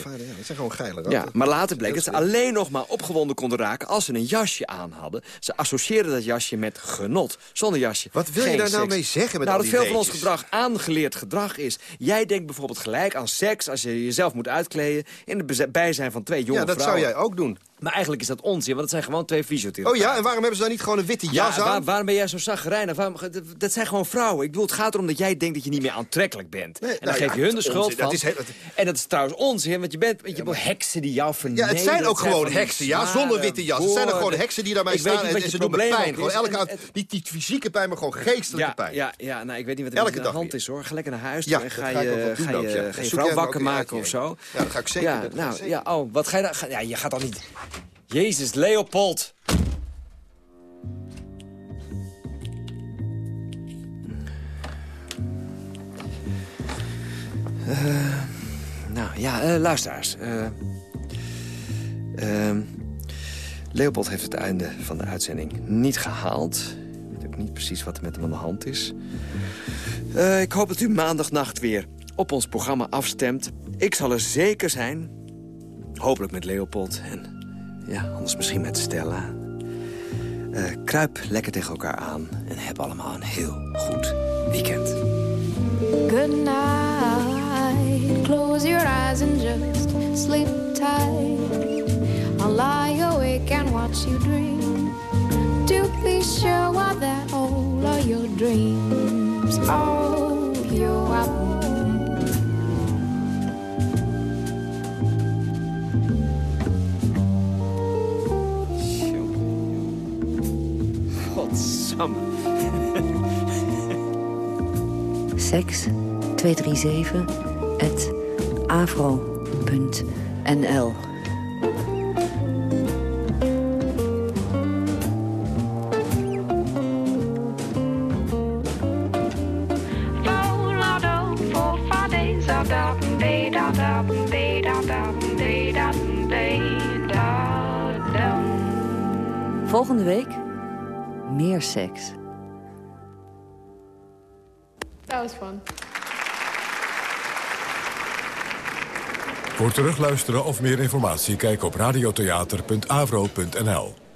zijn gewoon geilig. Ja, maar later bleek dat ze alleen nog maar opgewonden konden raken als ze een jasje aan hadden. Ze associeerden dat jasje met genot. Zonder jasje. Wat wil je daar nou mee zeggen met Nou, dat veel van ons gedrag aangeleerd gedrag is. Jij denkt bijvoorbeeld gelijk aan seks als je jezelf moet uitkleden in het bijzijn van twee jonge vrouwen. Ja, dat zou jij ook doen. Maar eigenlijk is dat onzin, want het zijn gewoon twee fysiotherapeuten. Oh ja, en waarom hebben ze dan niet gewoon een witte jas ja, aan? Waar, waarom ben jij zo zagrijnig? Waarom, dat zijn gewoon vrouwen. Ik bedoel, het gaat erom dat jij denkt dat je niet meer aantrekkelijk bent. Nee, en dan nou geef je hun de schuld onzin. van. Dat is heel, En dat is trouwens onzin, want je bent je ja, heksen die jou vernederen. Ja, het zijn ook gewoon heksen, ja, zonder witte jas. Het zijn ook gewoon heksen die daarmee staan en, en ze doen me pijn. Gewoon elke en, niet, niet fysieke pijn, maar gewoon geestelijke pijn. Ja, ja, nou, ik weet niet wat er elke aan de hand is, hoor. Ga lekker naar huis toe en ga je vrouw wakker maken of zo. Ja, dat ga ik zeker. Ja, nou, ja, oh, wat ga je dan... Ja, je gaat dan niet... Jezus, Leopold. Uh, nou, ja, uh, luisteraars. Uh, Leopold heeft het einde van de uitzending niet gehaald. Ik weet ook niet precies wat er met hem aan de hand is. ik hoop dat u maandagnacht weer op ons programma afstemt. Ik zal er zeker zijn. Hopelijk met Leopold en ja, anders misschien met Stella. Uh, kruip lekker tegen elkaar aan en heb allemaal een heel goed weekend. Good night, close your eyes and just sleep tight. I'll lie awake and watch you dream. To be sure what that all are your dreams. Oh, you Godsamme. Seks 237 at avro.nl Volgende week meer seks. Dat was fun. Voor terugluisteren of meer informatie kijk op radiotheater.avro.nl.